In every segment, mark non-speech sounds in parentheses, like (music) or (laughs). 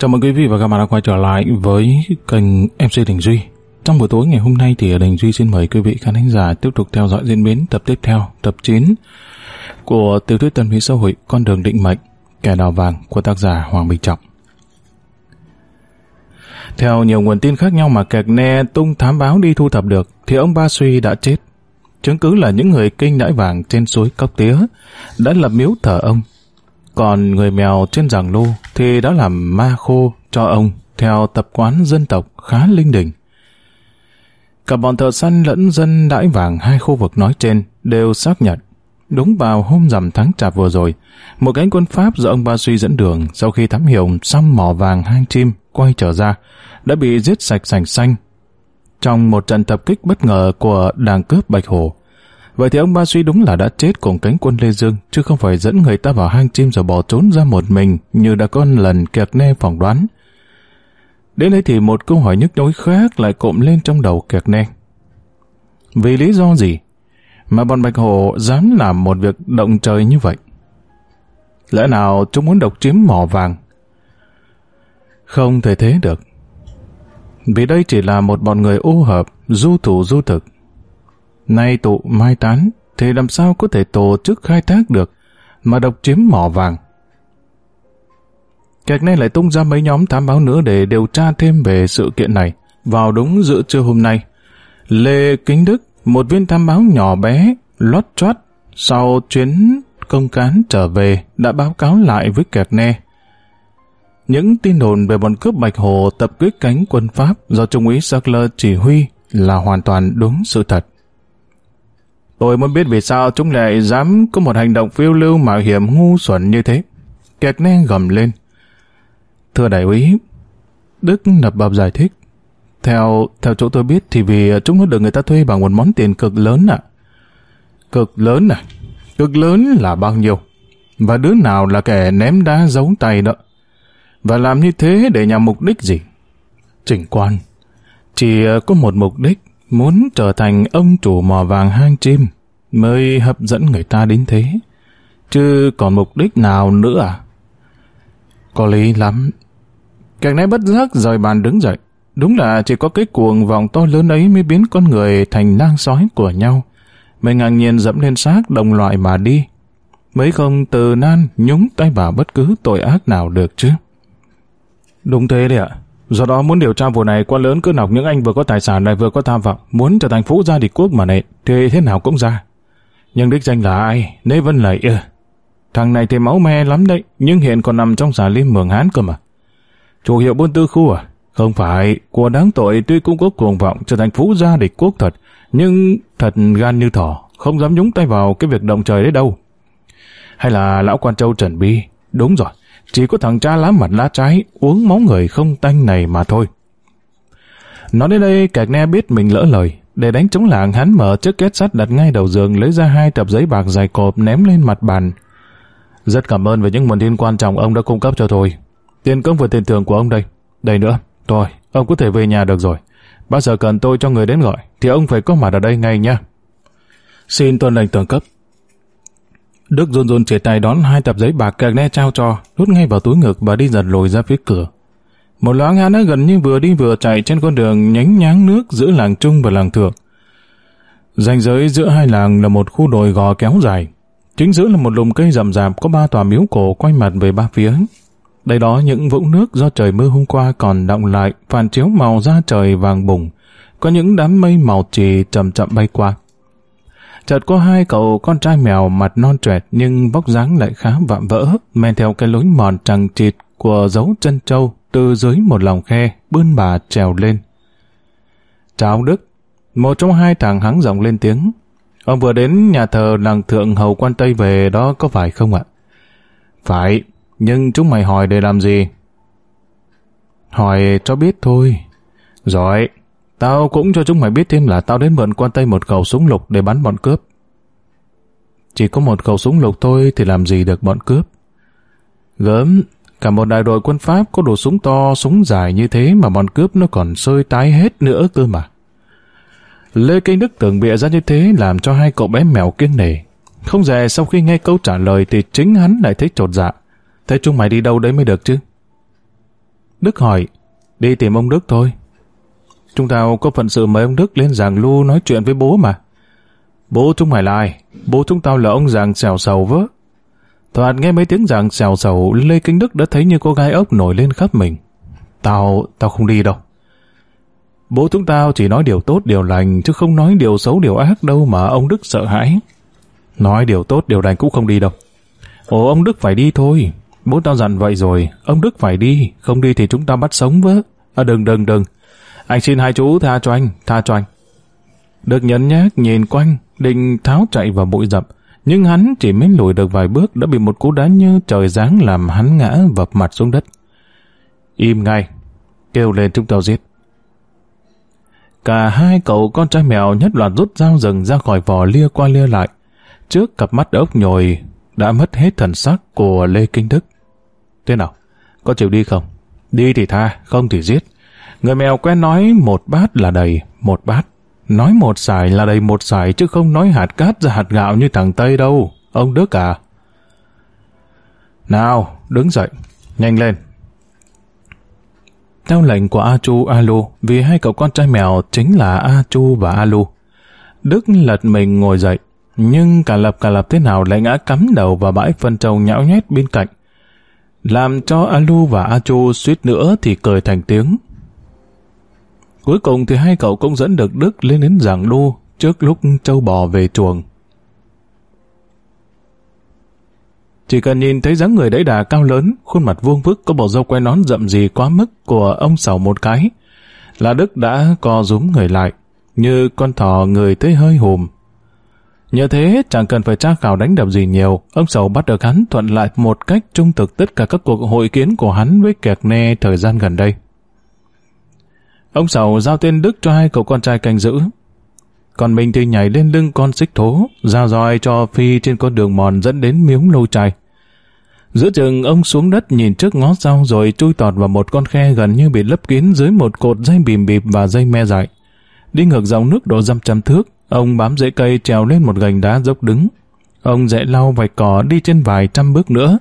Chào mừng quý vị và các bạn đã quay trở lại với kênh MC Đình Duy. Trong buổi tối ngày hôm nay thì Đình Duy xin mời quý vị khán thính giả tiếp tục theo dõi diễn biến tập tiếp theo, tập 9 của tiểu thuyết tâm lý xã hội Con đường định mệnh, kẻ đào vàng của tác giả Hoàng Bình Trọng. Theo nhiều nguồn tin khác nhau mà kẹt ne tung thám báo đi thu thập được thì ông Ba Suy đã chết. Chứng cứ là những người kinh đãi vàng trên suối Cốc Tía đã lập miếu thờ ông còn người mèo trên giảng lô thì đã làm ma khô cho ông theo tập quán dân tộc khá linh đình. Cả bọn thợ săn lẫn dân đãi vàng hai khu vực nói trên đều xác nhận. Đúng vào hôm rằm tháng chạp vừa rồi, một cánh quân Pháp do ông Ba Suy dẫn đường sau khi thám hiểu xong mỏ vàng hang chim quay trở ra, đã bị giết sạch sành xanh. Trong một trận tập kích bất ngờ của đảng cướp Bạch hồ Vậy thì ông Ba Suy đúng là đã chết cùng cánh quân Lê Dương, chứ không phải dẫn người ta vào hang chim rồi bỏ trốn ra một mình như đã có lần kẹt nê phỏng đoán. Đến đây thì một câu hỏi nhức nhối khác lại cộm lên trong đầu kẹt nê Vì lý do gì mà bọn Bạch Hồ dám làm một việc động trời như vậy? Lẽ nào chúng muốn độc chiếm mỏ vàng? Không thể thế được. Vì đây chỉ là một bọn người ô hợp, du thủ du thực, Nay tụ mai tán, thì làm sao có thể tổ chức khai thác được, mà độc chiếm mỏ vàng. Kẹt nay lại tung ra mấy nhóm thám báo nữa để điều tra thêm về sự kiện này. Vào đúng giữa trưa hôm nay, Lê Kính Đức, một viên thám báo nhỏ bé, lót choát, sau chuyến công cán trở về đã báo cáo lại với kẹt ne. Những tin đồn về bọn cướp Bạch Hồ tập kích cánh quân Pháp do Trung úy Sackler chỉ huy là hoàn toàn đúng sự thật. Tôi muốn biết vì sao chúng lại dám có một hành động phiêu lưu mạo hiểm ngu xuẩn như thế. Kẹt ne gầm lên. Thưa đại úy, Đức nập bập giải thích. Theo theo chỗ tôi biết thì vì chúng nó được người ta thuê bằng một món tiền cực lớn ạ. Cực lớn à? Cực lớn là bao nhiêu? Và đứa nào là kẻ ném đá giấu tay đó? Và làm như thế để nhằm mục đích gì? Chỉnh quan. Chỉ có một mục đích Muốn trở thành ông chủ mò vàng hang chim, mới hấp dẫn người ta đến thế. Chứ còn mục đích nào nữa à? Có lý lắm. Càng nãy bất giác rời bàn đứng dậy. Đúng là chỉ có cái cuồng vọng to lớn ấy mới biến con người thành lang sói của nhau. Mình ngang nhiên dẫm lên xác đồng loại mà đi. mới không từ nan nhúng tay vào bất cứ tội ác nào được chứ. Đúng thế đấy ạ. Do đó muốn điều tra vụ này quan lớn cứ nọc những anh vừa có tài sản lại vừa có tham vọng, muốn trở thành phú gia địch quốc mà này, thì thế nào cũng ra. Nhưng đích danh là ai? Nế Vân Lợi ư? Thằng này thì máu me lắm đấy, nhưng hiện còn nằm trong xà lim mường Hán cơ mà. Chủ hiệu buôn tư khu à? Không phải, của đáng tội tuy cũng có cuồng vọng trở thành phú gia địch quốc thật, nhưng thật gan như thỏ, không dám nhúng tay vào cái việc động trời đấy đâu. Hay là lão quan châu Trần Bi? Đúng rồi, chỉ có thằng cha lá mặt lá trái uống máu người không tanh này mà thôi. Nói đến đây, kẹt ne biết mình lỡ lời. Để đánh chống làng, hắn mở chiếc két sắt đặt ngay đầu giường lấy ra hai tập giấy bạc dài cộp ném lên mặt bàn. Rất cảm ơn về những nguồn tin quan trọng ông đã cung cấp cho tôi. Tiền công và tiền thưởng của ông đây. Đây nữa. Thôi, ông có thể về nhà được rồi. Bao giờ cần tôi cho người đến gọi, thì ông phải có mặt ở đây ngay nha. Xin tuân lệnh tưởng cấp. Đức run run chia tay đón hai tập giấy bạc cạc đe trao cho, rút ngay vào túi ngực và đi dần lùi ra phía cửa. Một loáng ngã đã gần như vừa đi vừa chạy trên con đường nhánh nháng nước giữa làng Trung và làng Thượng. Ranh giới giữa hai làng là một khu đồi gò kéo dài. Chính giữa là một lùm cây rậm rạp có ba tòa miếu cổ quay mặt về ba phía. Đây đó những vũng nước do trời mưa hôm qua còn đọng lại, phản chiếu màu da trời vàng bùng. Có những đám mây màu trì chậm chậm bay qua chợt có hai cậu con trai mèo mặt non trẻ nhưng vóc dáng lại khá vạm vỡ, men theo cái lối mòn trằng trịt của dấu chân trâu từ dưới một lòng khe bươn bà trèo lên. Chào Đức, một trong hai thằng hắng giọng lên tiếng. Ông vừa đến nhà thờ làng thượng hầu quan Tây về đó có phải không ạ? Phải, nhưng chúng mày hỏi để làm gì? Hỏi cho biết thôi. Rồi. Tao cũng cho chúng mày biết thêm là tao đến mượn quan tây một khẩu súng lục để bắn bọn cướp. Chỉ có một khẩu súng lục thôi thì làm gì được bọn cướp. Gớm, cả một đại đội quân Pháp có đồ súng to, súng dài như thế mà bọn cướp nó còn sơi tái hết nữa cơ mà. Lê Kinh Đức tưởng bịa ra như thế làm cho hai cậu bé mèo kiêng nề. Không dè sau khi nghe câu trả lời thì chính hắn lại thấy trột dạ. Thế chúng mày đi đâu đấy mới được chứ? Đức hỏi, đi tìm ông Đức thôi. Chúng tao có phận sự mời ông Đức lên giảng lu nói chuyện với bố mà. Bố chúng mày là ai? Bố chúng tao là ông giảng xèo sầu vớ. Thoạt nghe mấy tiếng giảng xèo sầu, Lê Kinh Đức đã thấy như có gai ốc nổi lên khắp mình. Tao, tao không đi đâu. Bố chúng tao chỉ nói điều tốt, điều lành, chứ không nói điều xấu, điều ác đâu mà ông Đức sợ hãi. Nói điều tốt, điều lành cũng không đi đâu. Ồ, ông Đức phải đi thôi. Bố tao dặn vậy rồi, ông Đức phải đi, không đi thì chúng ta bắt sống vớ. À đừng, đừng, đừng. Anh xin hai chú tha cho anh, tha cho anh. Được nhấn nhác nhìn quanh, định tháo chạy vào bụi rậm, nhưng hắn chỉ mới lùi được vài bước đã bị một cú đá như trời giáng làm hắn ngã vập mặt xuống đất. Im ngay, kêu lên chúng tao giết. Cả hai cậu con trai mèo nhất loạt rút dao rừng ra khỏi vỏ lia qua lia lại. Trước cặp mắt ốc nhồi đã mất hết thần sắc của Lê Kinh Đức. Thế nào, có chịu đi không? Đi thì tha, không thì giết. Người mèo quen nói một bát là đầy, một bát. Nói một sải là đầy một sải chứ không nói hạt cát ra hạt gạo như thằng Tây đâu, ông Đức à. Nào, đứng dậy, nhanh lên. Theo lệnh của A Chu Alu, vì hai cậu con trai mèo chính là A Chu và Alu. Đức lật mình ngồi dậy, nhưng cả lập cả lập thế nào lại ngã cắm đầu vào bãi phân trâu nhão nhét bên cạnh. Làm cho Alu và A Chu suýt nữa thì cười thành tiếng. Cuối cùng thì hai cậu cũng dẫn được Đức lên đến Giảng Đô trước lúc châu bò về chuồng. Chỉ cần nhìn thấy dáng người đẫy đà cao lớn, khuôn mặt vuông vức có bộ râu quay nón rậm gì quá mức của ông sầu một cái, là Đức đã co rúm người lại, như con thỏ người thấy hơi hùm. Nhờ thế, chẳng cần phải tra khảo đánh đập gì nhiều, ông sầu bắt được hắn thuận lại một cách trung thực tất cả các cuộc hội kiến của hắn với kẹt nè thời gian gần đây. Ông Sầu giao tên Đức cho hai cậu con trai canh giữ. Còn mình thì nhảy lên lưng con xích thố, giao roi cho Phi trên con đường mòn dẫn đến miếng lâu chài. Giữa chừng ông xuống đất nhìn trước ngó sau rồi chui tọt vào một con khe gần như bị lấp kín dưới một cột dây bìm bịp và dây me dại. Đi ngược dòng nước độ dăm trăm thước, ông bám rễ cây trèo lên một gành đá dốc đứng. Ông dễ lau vạch cỏ đi trên vài trăm bước nữa,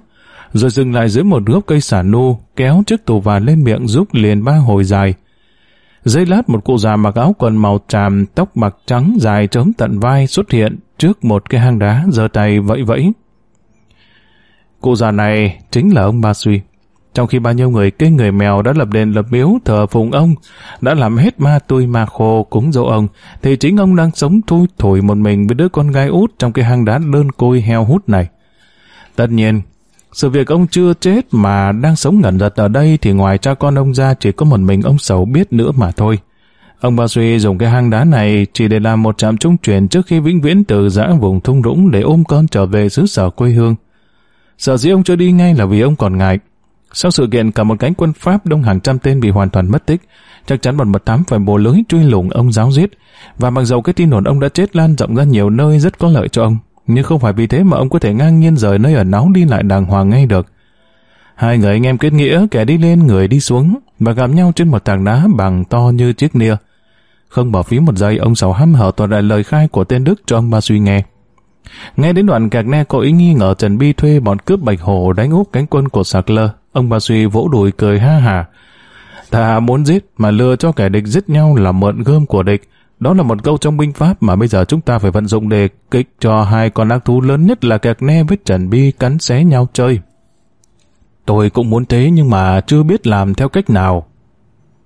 rồi dừng lại dưới một gốc cây xả nu, kéo chiếc tù và lên miệng rút liền ba hồi dài, dây lát một cụ già mặc áo quần màu tràm, tóc bạc trắng dài trống tận vai xuất hiện trước một cái hang đá giơ tay vẫy vẫy. Cụ già này chính là ông Ba Suy. Trong khi bao nhiêu người cái người mèo đã lập đền lập miếu thờ phụng ông, đã làm hết ma tui ma khô cúng dỗ ông, thì chính ông đang sống thui thổi một mình với đứa con gái út trong cái hang đá đơn côi heo hút này. Tất nhiên, sự việc ông chưa chết mà đang sống ngẩn giật ở đây thì ngoài cha con ông ra chỉ có một mình ông Sầu biết nữa mà thôi. Ông Ba Duy dùng cái hang đá này chỉ để làm một trạm trung chuyển trước khi vĩnh viễn từ giã vùng thung lũng để ôm con trở về xứ sở quê hương. Sở dĩ ông chưa đi ngay là vì ông còn ngại. Sau sự kiện cả một cánh quân Pháp đông hàng trăm tên bị hoàn toàn mất tích, chắc chắn bọn mật thám phải bồ lưới truy lùng ông giáo giết, và mặc dầu cái tin đồn ông đã chết lan rộng ra nhiều nơi rất có lợi cho ông nhưng không phải vì thế mà ông có thể ngang nhiên rời nơi ở náu đi lại đàng hoàng ngay được. Hai người anh em kết nghĩa kẻ đi lên người đi xuống và gặp nhau trên một tảng đá bằng to như chiếc nia. Không bỏ phí một giây ông Sầu hăm hở toàn đại lời khai của tên Đức cho ông ba suy nghe. Nghe đến đoạn cạc ne có ý nghi ngờ Trần Bi thuê bọn cướp Bạch hồ đánh úp cánh quân của Sạc Lơ, ông Ba Suy vỗ đùi cười ha hả. Ta muốn giết mà lừa cho kẻ địch giết nhau là mượn gươm của địch, đó là một câu trong binh pháp mà bây giờ chúng ta phải vận dụng để kích cho hai con ác thú lớn nhất là kẹt ne với Trần Bi cắn xé nhau chơi. Tôi cũng muốn thế nhưng mà chưa biết làm theo cách nào.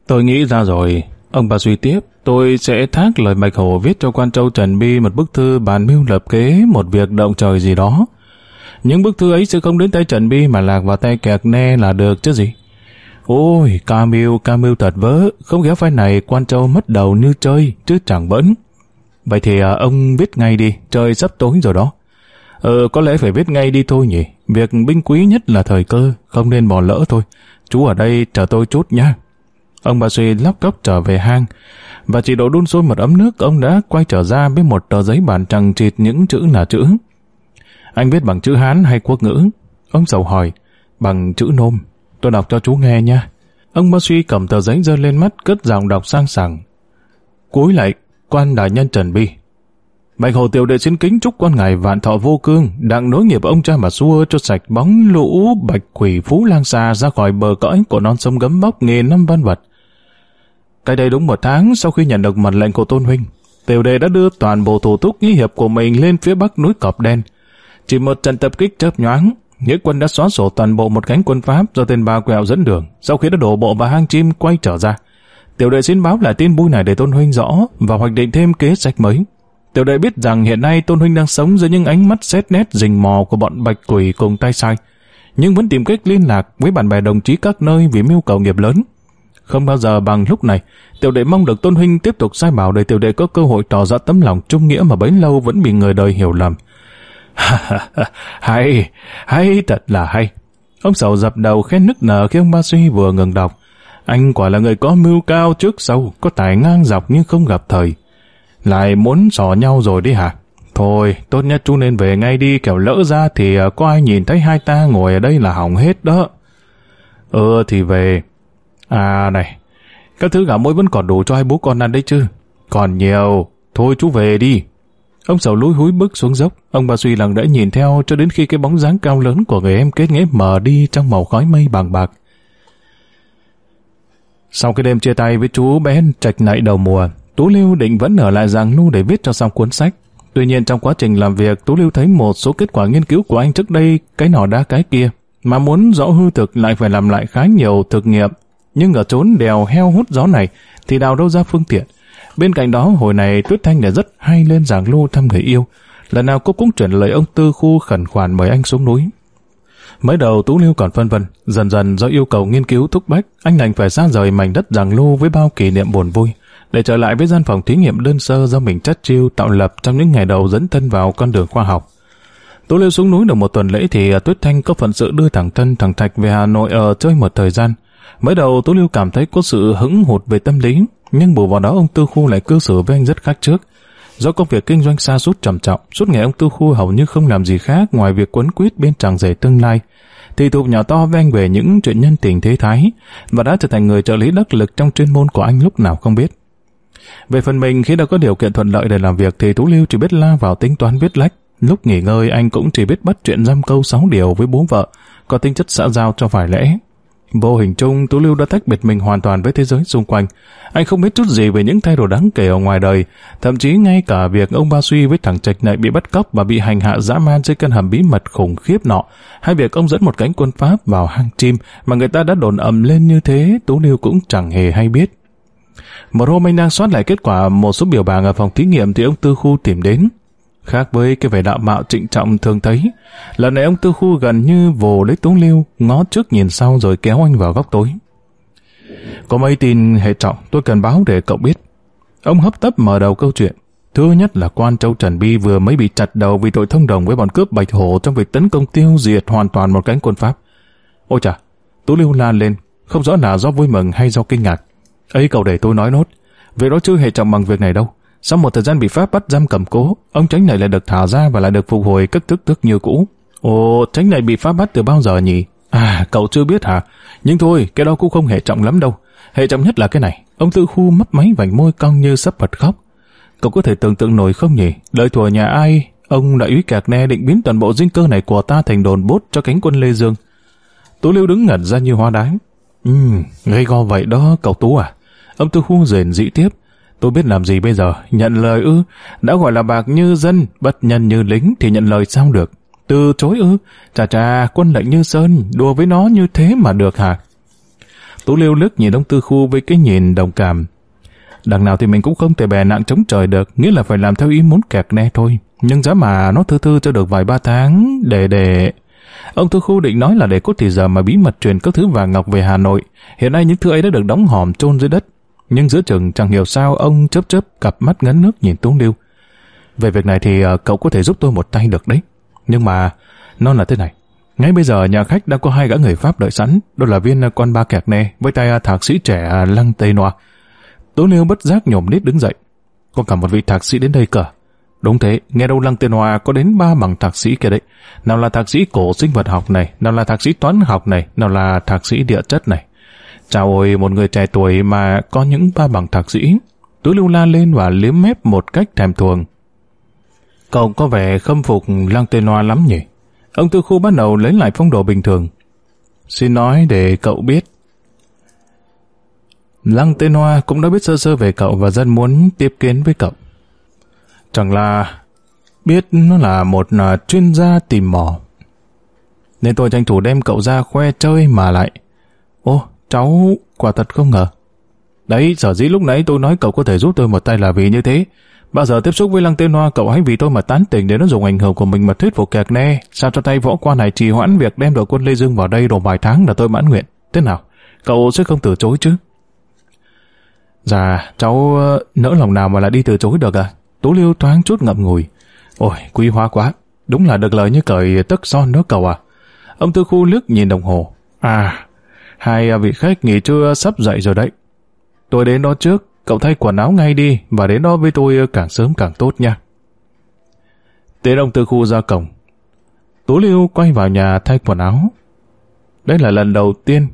Tôi nghĩ ra rồi, ông bà suy tiếp, tôi sẽ thác lời Bạch Hổ viết cho quan châu Trần Bi một bức thư bàn mưu lập kế một việc động trời gì đó. Những bức thư ấy sẽ không đến tay Trần Bi mà lạc vào tay kẹt ne là được chứ gì. Ôi, Camille, Camille thật vớ, không ghé vai này quan châu mất đầu như chơi, chứ chẳng bỡn. Vậy thì à, ông viết ngay đi, trời sắp tối rồi đó. Ờ, có lẽ phải viết ngay đi thôi nhỉ, việc binh quý nhất là thời cơ, không nên bỏ lỡ thôi. Chú ở đây chờ tôi chút nha. Ông bà suy lắp cốc trở về hang, và chỉ độ đun sôi một ấm nước, ông đã quay trở ra với một tờ giấy bản trằng trịt những chữ là chữ. Anh viết bằng chữ Hán hay quốc ngữ? Ông sầu hỏi, bằng chữ nôm. Tôi đọc cho chú nghe nha. Ông bác suy cầm tờ giấy dơ lên mắt cất giọng đọc sang sảng. Cuối lại, quan đại nhân Trần Bi. Bạch Hồ Tiểu Đệ xin kính chúc con ngài vạn thọ vô cương, đặng nối nghiệp ông cha mà xua cho sạch bóng lũ bạch quỷ phú lang xa ra khỏi bờ cõi của non sông gấm bóc nghề năm văn vật. Cái đây đúng một tháng sau khi nhận được mật lệnh của Tôn Huynh, Tiểu Đệ đã đưa toàn bộ thủ túc nghi hiệp của mình lên phía bắc núi Cọp Đen. Chỉ một trận tập kích chớp nhoáng, Nghĩa quân đã xóa sổ toàn bộ một cánh quân Pháp do tên ba quẹo dẫn đường, sau khi đã đổ bộ vào hang chim quay trở ra. Tiểu đệ xin báo lại tin vui này để Tôn Huynh rõ và hoạch định thêm kế sách mới. Tiểu đệ biết rằng hiện nay Tôn Huynh đang sống dưới những ánh mắt xét nét rình mò của bọn bạch quỷ cùng tay sai, nhưng vẫn tìm cách liên lạc với bạn bè đồng chí các nơi vì mưu cầu nghiệp lớn. Không bao giờ bằng lúc này, tiểu đệ mong được Tôn Huynh tiếp tục sai bảo để tiểu đệ có cơ hội tỏ ra tấm lòng trung nghĩa mà bấy lâu vẫn bị người đời hiểu lầm. (laughs) hay, hay thật là hay. Ông sầu dập đầu khen nức nở khi ông ba suy vừa ngừng đọc. Anh quả là người có mưu cao trước sau, có tài ngang dọc nhưng không gặp thời. Lại muốn sò nhau rồi đi hả? Thôi, tốt nhất chú nên về ngay đi, kẻo lỡ ra thì à, có ai nhìn thấy hai ta ngồi ở đây là hỏng hết đó. Ừ thì về. À này, các thứ gạo muối vẫn còn đủ cho hai bố con ăn đấy chứ. Còn nhiều, thôi chú về đi. Ông sầu lúi húi bước xuống dốc, ông bà suy lặng đã nhìn theo cho đến khi cái bóng dáng cao lớn của người em kết nghĩa mờ đi trong màu khói mây bàng bạc. Sau cái đêm chia tay với chú bé trạch nại đầu mùa, Tú Lưu định vẫn ở lại Giang Nu để viết cho xong cuốn sách. Tuy nhiên trong quá trình làm việc, Tú Lưu thấy một số kết quả nghiên cứu của anh trước đây cái nọ đá cái kia, mà muốn rõ hư thực lại phải làm lại khá nhiều thực nghiệm. Nhưng ở trốn đèo heo hút gió này thì đào đâu ra phương tiện. Bên cạnh đó, hồi này Tuyết Thanh đã rất hay lên giảng lưu thăm người yêu. Lần nào cô cũng chuyển lời ông Tư Khu khẩn khoản mời anh xuống núi. Mới đầu Tú lưu còn phân vân, dần dần do yêu cầu nghiên cứu thúc bách, anh đành phải ra rời mảnh đất giảng lưu với bao kỷ niệm buồn vui, để trở lại với gian phòng thí nghiệm đơn sơ do mình chất chiêu tạo lập trong những ngày đầu dẫn thân vào con đường khoa học. Tú lưu xuống núi được một tuần lễ thì à, Tuyết Thanh có phận sự đưa thẳng thân thằng Thạch về Hà Nội ở chơi một thời gian. Mới đầu Tú lưu cảm thấy có sự hững hụt về tâm lý, nhưng bù vào đó ông Tư Khu lại cư xử với anh rất khác trước. Do công việc kinh doanh xa sút trầm trọng, suốt ngày ông Tư Khu hầu như không làm gì khác ngoài việc quấn quýt bên chàng rể tương lai. Thì thục nhỏ to với anh về những chuyện nhân tình thế thái và đã trở thành người trợ lý đắc lực trong chuyên môn của anh lúc nào không biết. Về phần mình, khi đã có điều kiện thuận lợi để làm việc thì Tú Lưu chỉ biết la vào tính toán viết lách. Lúc nghỉ ngơi, anh cũng chỉ biết bắt chuyện dăm câu sáu điều với bố vợ, có tính chất xã giao cho vài lẽ. Vô hình chung, Tú Lưu đã tách biệt mình hoàn toàn với thế giới xung quanh. Anh không biết chút gì về những thay đổi đáng kể ở ngoài đời, thậm chí ngay cả việc ông Ba Suy với thằng Trạch này bị bắt cóc và bị hành hạ dã man trên căn hầm bí mật khủng khiếp nọ, hay việc ông dẫn một cánh quân Pháp vào hang chim mà người ta đã đồn ầm lên như thế, Tú Lưu cũng chẳng hề hay biết. Một hôm anh đang soát lại kết quả một số biểu bảng ở phòng thí nghiệm thì ông Tư Khu tìm đến. Khác với cái vẻ đạo mạo trịnh trọng thường thấy, lần này ông tư khu gần như vồ lấy túng lưu, ngó trước nhìn sau rồi kéo anh vào góc tối. Có mấy tin hệ trọng tôi cần báo để cậu biết. Ông hấp tấp mở đầu câu chuyện. Thứ nhất là quan châu Trần Bi vừa mới bị chặt đầu vì tội thông đồng với bọn cướp Bạch Hổ trong việc tấn công tiêu diệt hoàn toàn một cánh quân Pháp. Ôi chà, Tú Lưu la lên, không rõ là do vui mừng hay do kinh ngạc. ấy cậu để tôi nói nốt, việc đó chưa hề trọng bằng việc này đâu. Sau một thời gian bị Pháp bắt giam cầm cố, ông tránh này lại được thả ra và lại được phục hồi cất tức tức như cũ. Ồ, tránh này bị Pháp bắt từ bao giờ nhỉ? À, cậu chưa biết hả? Nhưng thôi, cái đó cũng không hề trọng lắm đâu. Hệ trọng nhất là cái này. Ông tư khu mấp máy vành môi cong như sắp bật khóc. Cậu có thể tưởng tượng nổi không nhỉ? Đợi thuở nhà ai, ông đã úy cạc ne định biến toàn bộ dinh cơ này của ta thành đồn bốt cho cánh quân Lê Dương. Tú Lưu đứng ngẩn ra như hoa đái. Ừm, gây go vậy đó cậu Tú à? Ông tư khu rền dị tiếp. Tôi biết làm gì bây giờ, nhận lời ư, đã gọi là bạc như dân, bất nhân như lính thì nhận lời sao được. Từ chối ư, chà chà, quân lệnh như sơn, đùa với nó như thế mà được hả? Tú liêu lức nhìn ông tư khu với cái nhìn đồng cảm. Đằng nào thì mình cũng không thể bè nặng chống trời được, nghĩa là phải làm theo ý muốn kẹt ne thôi. Nhưng giá mà nó thư thư cho được vài ba tháng, để để... Ông Tư Khu định nói là để cốt thì giờ mà bí mật truyền các thứ vàng ngọc về Hà Nội. Hiện nay những thứ ấy đã được đóng hòm chôn dưới đất, nhưng giữa chừng chẳng hiểu sao ông chớp chớp cặp mắt ngấn nước nhìn Tú Lưu. Về việc này thì ờ, cậu có thể giúp tôi một tay được đấy. Nhưng mà, nó là thế này. Ngay bây giờ nhà khách đang có hai gã người Pháp đợi sẵn, đó là viên con ba kẹt nè với tay ờ, thạc sĩ trẻ ờ, Lăng Tây Noa. Tú Lưu bất giác nhổm nít đứng dậy. Có cả một vị thạc sĩ đến đây cờ. Đúng thế, nghe đâu Lăng Tiên Hoa có đến ba bằng thạc sĩ kia đấy. Nào là thạc sĩ cổ sinh vật học này, nào là thạc sĩ toán học này, nào là thạc sĩ địa chất này. Chào ôi một người trẻ tuổi mà có những ba bằng thạc sĩ. Tú lưu la lên và liếm mép một cách thèm thuồng. Cậu có vẻ khâm phục Lang Tê Noa lắm nhỉ? Ông tư khu bắt đầu lấy lại phong độ bình thường. Xin nói để cậu biết. Lăng Tê Noa cũng đã biết sơ sơ về cậu và rất muốn tiếp kiến với cậu. Chẳng là biết nó là một à, chuyên gia tìm mỏ. Nên tôi tranh thủ đem cậu ra khoe chơi mà lại. Ô, Cháu quả thật không ngờ. Đấy, sở dĩ lúc nãy tôi nói cậu có thể giúp tôi một tay là vì như thế. Bao giờ tiếp xúc với Lăng Tiên Hoa, cậu hãy vì tôi mà tán tỉnh để nó dùng ảnh hưởng của mình mà thuyết phục kẹt nè. Sao cho tay võ quan này trì hoãn việc đem đội quân Lê Dương vào đây đồ vài tháng là tôi mãn nguyện. Thế nào? Cậu sẽ không từ chối chứ? Dạ, cháu ờ, nỡ lòng nào mà lại đi từ chối được à? Tú Liêu thoáng chút ngậm ngùi. Ôi, quý hóa quá. Đúng là được lời như cởi tất son đó cậu à. Ông Tư Khu lướt nhìn đồng hồ. À, Hai à, vị khách nghỉ trưa sắp dậy rồi đấy. Tôi đến đó trước, cậu thay quần áo ngay đi và đến đó với tôi à, càng sớm càng tốt nha. Tiến ông từ khu ra cổng. Tú Lưu quay vào nhà thay quần áo. Đây là lần đầu tiên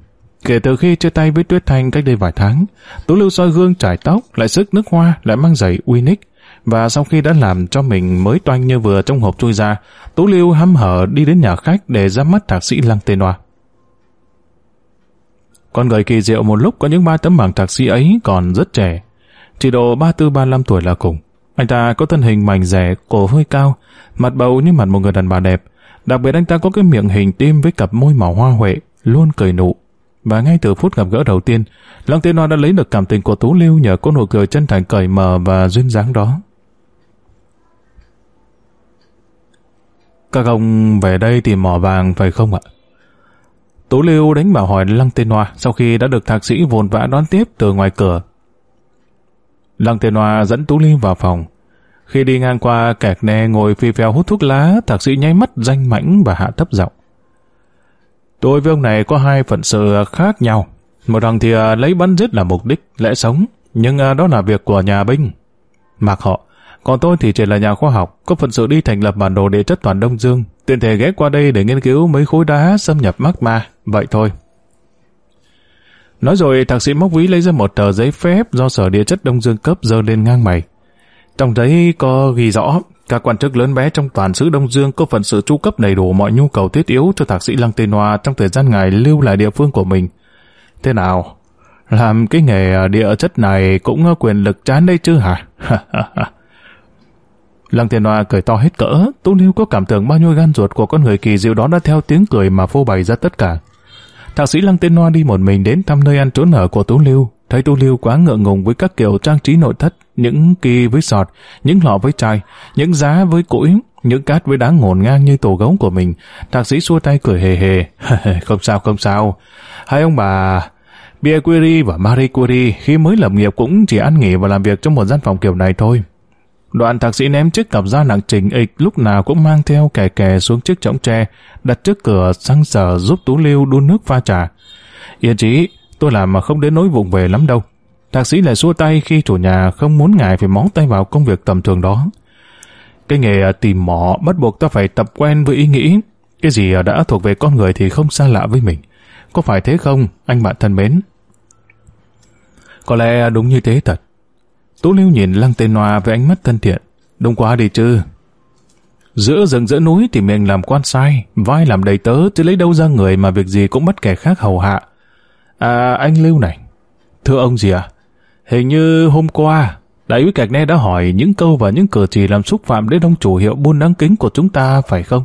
Kể từ khi chia tay với Tuyết Thanh cách đây vài tháng, Tú Lưu soi gương trải tóc, lại sức nước hoa, lại mang giày Winnick. Và sau khi đã làm cho mình mới toanh như vừa trong hộp chui ra, Tú Lưu hăm hở đi đến nhà khách để ra mắt thạc sĩ Lăng Tê Noa. Con người kỳ diệu một lúc có những ba tấm bảng thạc sĩ ấy còn rất trẻ. Chỉ độ 34-35 tuổi là cùng. Anh ta có thân hình mảnh rẻ, cổ hơi cao, mặt bầu như mặt một người đàn bà đẹp. Đặc biệt anh ta có cái miệng hình tim với cặp môi màu hoa huệ, luôn cười nụ. Và ngay từ phút gặp gỡ đầu tiên, Long Tiên Hoa đã lấy được cảm tình của Tú Lưu nhờ cô nụ cười chân thành cởi mở và duyên dáng đó. Các ông về đây tìm mỏ vàng phải không ạ? Tú Lưu đánh bảo hỏi Lăng Tên Hoa sau khi đã được thạc sĩ vồn vã đón tiếp từ ngoài cửa. Lăng Tên Hoa dẫn Tú Lưu vào phòng. Khi đi ngang qua kẹt nè ngồi phi phèo hút thuốc lá, thạc sĩ nháy mắt danh mãnh và hạ thấp giọng. Tôi với ông này có hai phận sự khác nhau. Một thằng thì à, lấy bắn giết là mục đích, lẽ sống, nhưng à, đó là việc của nhà binh. Mặc họ, còn tôi thì chỉ là nhà khoa học, có phận sự đi thành lập bản đồ địa chất toàn Đông Dương, tiện thể ghé qua đây để nghiên cứu mấy khối đá xâm nhập magma, vậy thôi. Nói rồi, thạc sĩ móc ví lấy ra một tờ giấy phép do Sở Địa chất Đông Dương cấp dơ lên ngang mày. Trong giấy có ghi rõ, các quan chức lớn bé trong toàn xứ Đông Dương có phần sự chu cấp đầy đủ mọi nhu cầu thiết yếu cho thạc sĩ Lăng Tên Hoa trong thời gian ngài lưu lại địa phương của mình. Thế nào? Làm cái nghề địa chất này cũng quyền lực chán đây chứ hả? (laughs) Lăng Thiên Hoa cười to hết cỡ, Tô Lưu có cảm tưởng bao nhiêu gan ruột của con người kỳ diệu đó đã theo tiếng cười mà phô bày ra tất cả. Thạc sĩ Lăng Thiên Hoa đi một mình đến thăm nơi ăn trốn ở của Tú Lưu, thấy Tú Lưu quá ngượng ngùng với các kiểu trang trí nội thất, những kỳ với sọt, những lọ với chai, những giá với củi, những cát với đá ngổn ngang như tổ gấu của mình. Thạc sĩ xua tay cười hề hề, (laughs) không sao không sao. Hai ông bà... Pierre Curie và Marie Curie khi mới lập nghiệp cũng chỉ ăn nghỉ và làm việc trong một gian phòng kiểu này thôi. Đoạn thạc sĩ ném chiếc cặp da nặng trình ịch lúc nào cũng mang theo kè kè xuống chiếc chõng tre, đặt trước cửa sang sở giúp Tú Lưu đun nước pha trà. Yên chí, tôi làm mà không đến nỗi vụng về lắm đâu. Thạc sĩ lại xua tay khi chủ nhà không muốn ngại phải mó tay vào công việc tầm thường đó. Cái nghề à, tìm mỏ bắt buộc ta phải tập quen với ý nghĩ. Cái gì à, đã thuộc về con người thì không xa lạ với mình. Có phải thế không, anh bạn thân mến? Có lẽ đúng như thế thật. Tú Lưu nhìn Lăng Tê Noa với ánh mắt thân thiện. Đông quá đi chứ. Giữa rừng giữa núi thì mình làm quan sai, vai làm đầy tớ chứ lấy đâu ra người mà việc gì cũng bắt kẻ khác hầu hạ. À anh Lưu này, thưa ông gì à? Hình như hôm qua, đại úy Cạch Ne đã hỏi những câu và những cử chỉ làm xúc phạm đến ông chủ hiệu buôn đáng kính của chúng ta phải không?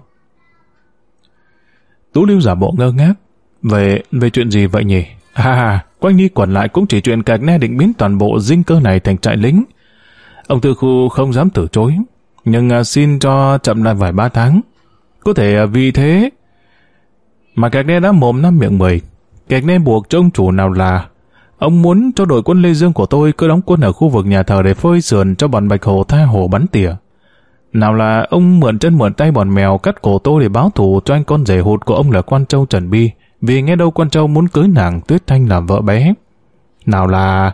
Tú Lưu giả bộ ngơ ngác. Về, về chuyện gì vậy nhỉ? Ha ha, quanh đi quẩn lại cũng chỉ chuyện cạc ne định biến toàn bộ dinh cơ này thành trại lính. Ông tư khu không dám từ chối, nhưng à, xin cho chậm lại vài ba tháng. Có thể à, vì thế mà cạc ne đã mồm năm miệng mười. Cạc ne buộc cho ông chủ nào là ông muốn cho đội quân Lê Dương của tôi cứ đóng quân ở khu vực nhà thờ để phơi sườn cho bọn Bạch Hồ tha hồ bắn tỉa. Nào là ông mượn chân mượn tay bọn mèo cắt cổ tôi để báo thù cho anh con rể hụt của ông là quan châu Trần Bi vì nghe đâu con trâu muốn cưới nàng Tuyết Thanh làm vợ bé. Nào là...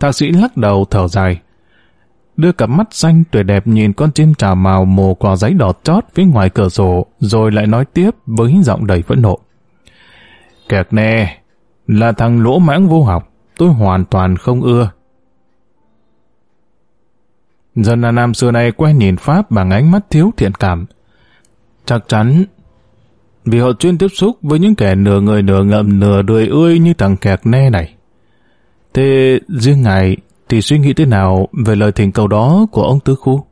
Thạc sĩ lắc đầu thở dài. Đưa cặp mắt xanh tuyệt đẹp nhìn con chim trà màu mồ cỏ giấy đỏ chót phía ngoài cửa sổ, rồi lại nói tiếp với giọng đầy phẫn nộ. Kẹt nè, là thằng lỗ mãng vô học, tôi hoàn toàn không ưa. Dân là Nam xưa nay quen nhìn Pháp bằng ánh mắt thiếu thiện cảm. Chắc chắn vì họ chuyên tiếp xúc với những kẻ nửa người nửa ngậm nửa đười ươi như thằng kẹt ne này. Thế riêng ngài thì suy nghĩ thế nào về lời thỉnh cầu đó của ông Tứ Khu?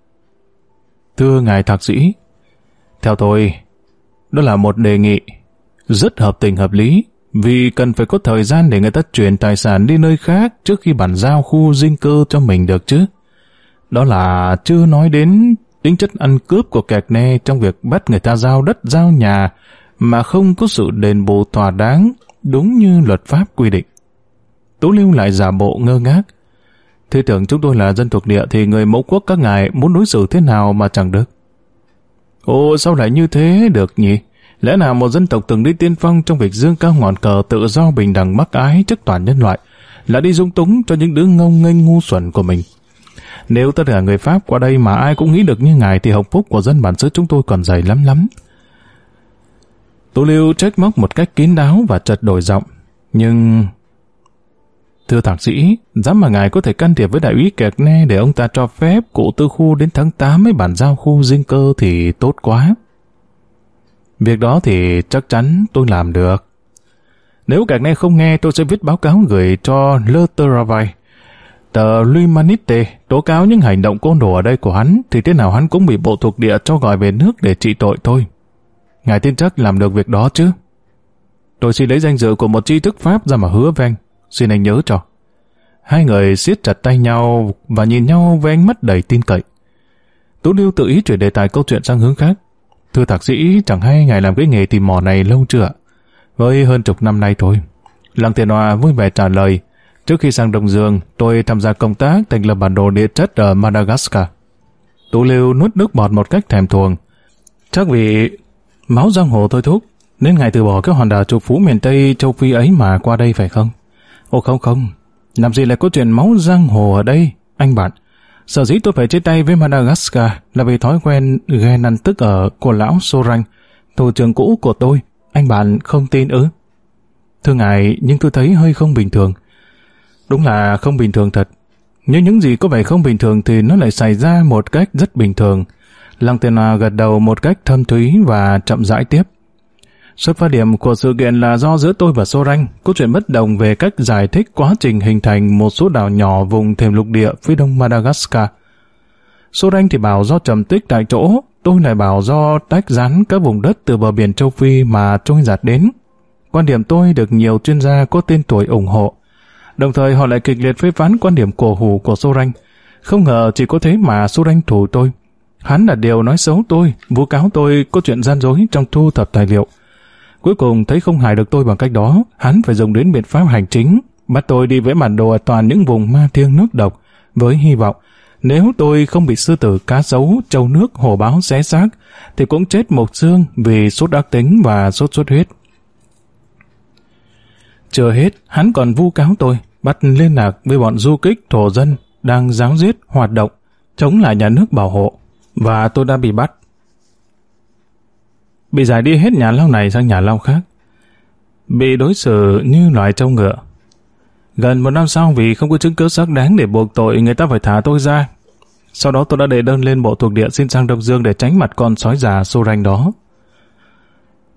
Thưa ngài thạc sĩ, theo tôi, đó là một đề nghị rất hợp tình hợp lý vì cần phải có thời gian để người ta chuyển tài sản đi nơi khác trước khi bản giao khu dinh cơ cho mình được chứ. Đó là chưa nói đến tính chất ăn cướp của kẹt ne trong việc bắt người ta giao đất, giao nhà mà không có sự đền bù thỏa đáng đúng như luật pháp quy định. Tú Lưu lại giả bộ ngơ ngác. Thế tưởng chúng tôi là dân thuộc địa thì người mẫu quốc các ngài muốn đối xử thế nào mà chẳng được. Ồ, sao lại như thế được nhỉ? Lẽ nào một dân tộc từng đi tiên phong trong việc dương cao ngọn cờ tự do bình đẳng mắc ái trước toàn nhân loại là đi dung túng cho những đứa ngông nghênh ngu xuẩn của mình. Nếu tất cả người Pháp qua đây mà ai cũng nghĩ được như ngài thì hồng phúc của dân bản xứ chúng tôi còn dày lắm lắm. Tú Lưu trách móc một cách kín đáo và chật đổi giọng. Nhưng... Thưa thạc sĩ, dám mà ngài có thể can thiệp với đại úy kẹt ne để ông ta cho phép cụ tư khu đến tháng 8 mới bàn giao khu riêng cơ thì tốt quá. Việc đó thì chắc chắn tôi làm được. Nếu kẹt ne không nghe, tôi sẽ viết báo cáo gửi cho Le Travail. Tờ Lumanite tố cáo những hành động côn đồ ở đây của hắn thì thế nào hắn cũng bị bộ thuộc địa cho gọi về nước để trị tội thôi ngài tin chắc làm được việc đó chứ? Tôi xin lấy danh dự của một tri thức Pháp ra mà hứa với anh, xin anh nhớ cho. Hai người siết chặt tay nhau và nhìn nhau với ánh mắt đầy tin cậy. Tú Lưu tự ý chuyển đề tài câu chuyện sang hướng khác. Thưa thạc sĩ, chẳng hay ngài làm cái nghề tìm mỏ này lâu chưa? Với hơn chục năm nay thôi. Lăng Tiền Hòa vui vẻ trả lời, trước khi sang Đồng Dương, tôi tham gia công tác thành lập bản đồ địa chất ở Madagascar. Tú Lưu nuốt nước bọt một cách thèm thuồng. Chắc vì Máu giang hồ thôi thúc, nên ngài từ bỏ cái hòn đảo trục phú miền Tây châu Phi ấy mà qua đây phải không? Ồ không không, làm gì lại có chuyện máu giang hồ ở đây, anh bạn. Sở dĩ tôi phải chia tay với Madagascar là vì thói quen ghen ăn tức ở của lão Soran, thủ trưởng cũ của tôi. Anh bạn không tin ư? Thưa ngài, nhưng tôi thấy hơi không bình thường. Đúng là không bình thường thật. Nhưng những gì có vẻ không bình thường thì nó lại xảy ra một cách rất bình thường. Lantena gật đầu một cách thâm thúy và chậm rãi tiếp. Xuất phát điểm của sự kiện là do giữa tôi và Soran có chuyện bất đồng về cách giải thích quá trình hình thành một số đảo nhỏ vùng thềm lục địa phía đông Madagascar. Soran thì bảo do trầm tích tại chỗ, tôi lại bảo do tách rán các vùng đất từ bờ biển châu Phi mà trôi giạt đến. Quan điểm tôi được nhiều chuyên gia có tên tuổi ủng hộ. Đồng thời họ lại kịch liệt phê phán quan điểm cổ hủ của Soran. Không ngờ chỉ có thế mà Soran thủ tôi. Hắn là điều nói xấu tôi, vu cáo tôi có chuyện gian dối trong thu thập tài liệu. Cuối cùng thấy không hại được tôi bằng cách đó, hắn phải dùng đến biện pháp hành chính, bắt tôi đi vẽ bản đồ ở toàn những vùng ma thiêng nước độc, với hy vọng nếu tôi không bị sư tử cá sấu, trâu nước, hồ báo xé xác, thì cũng chết một xương vì sốt ác tính và sốt xuất huyết. Chưa hết, hắn còn vu cáo tôi, bắt liên lạc với bọn du kích thổ dân đang giáo giết hoạt động, chống lại nhà nước bảo hộ và tôi đã bị bắt. Bị giải đi hết nhà lao này sang nhà lao khác. Bị đối xử như loại trâu ngựa. Gần một năm sau vì không có chứng cứ xác đáng để buộc tội người ta phải thả tôi ra. Sau đó tôi đã đệ đơn lên bộ thuộc địa xin sang Đông Dương để tránh mặt con sói già xô ranh đó.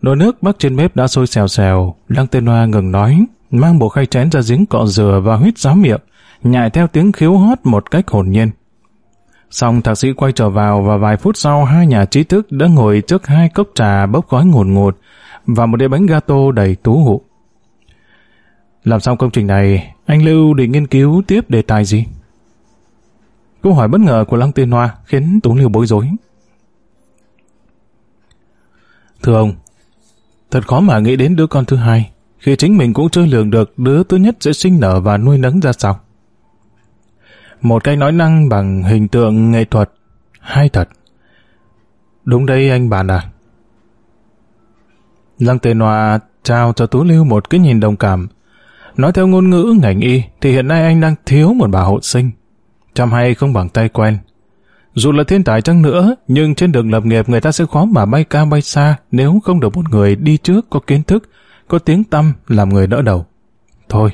Nồi nước bắc trên bếp đã sôi xèo xèo, Lăng Tên Hoa ngừng nói, mang bộ khay chén ra giếng cọ dừa và huyết giáo miệng, nhại theo tiếng khiếu hót một cách hồn nhiên. Xong thạc sĩ quay trở vào và vài phút sau hai nhà trí thức đã ngồi trước hai cốc trà bốc khói ngột ngột và một đĩa bánh gato đầy tú hụ. Làm xong công trình này, anh Lưu định nghiên cứu tiếp đề tài gì? Câu hỏi bất ngờ của Lăng Tiên Hoa khiến Tú Lưu bối rối. Thưa ông, thật khó mà nghĩ đến đứa con thứ hai, khi chính mình cũng chưa lường được đứa thứ nhất sẽ sinh nở và nuôi nấng ra sao một cách nói năng bằng hình tượng nghệ thuật. Hay thật. Đúng đấy anh bạn à. Lăng Tề Nòa trao cho Tú Lưu một cái nhìn đồng cảm. Nói theo ngôn ngữ ngành y thì hiện nay anh đang thiếu một bà hộ sinh. Chăm hay không bằng tay quen. Dù là thiên tài chăng nữa, nhưng trên đường lập nghiệp người ta sẽ khó mà bay cao bay xa nếu không được một người đi trước có kiến thức, có tiếng tâm làm người đỡ đầu. Thôi,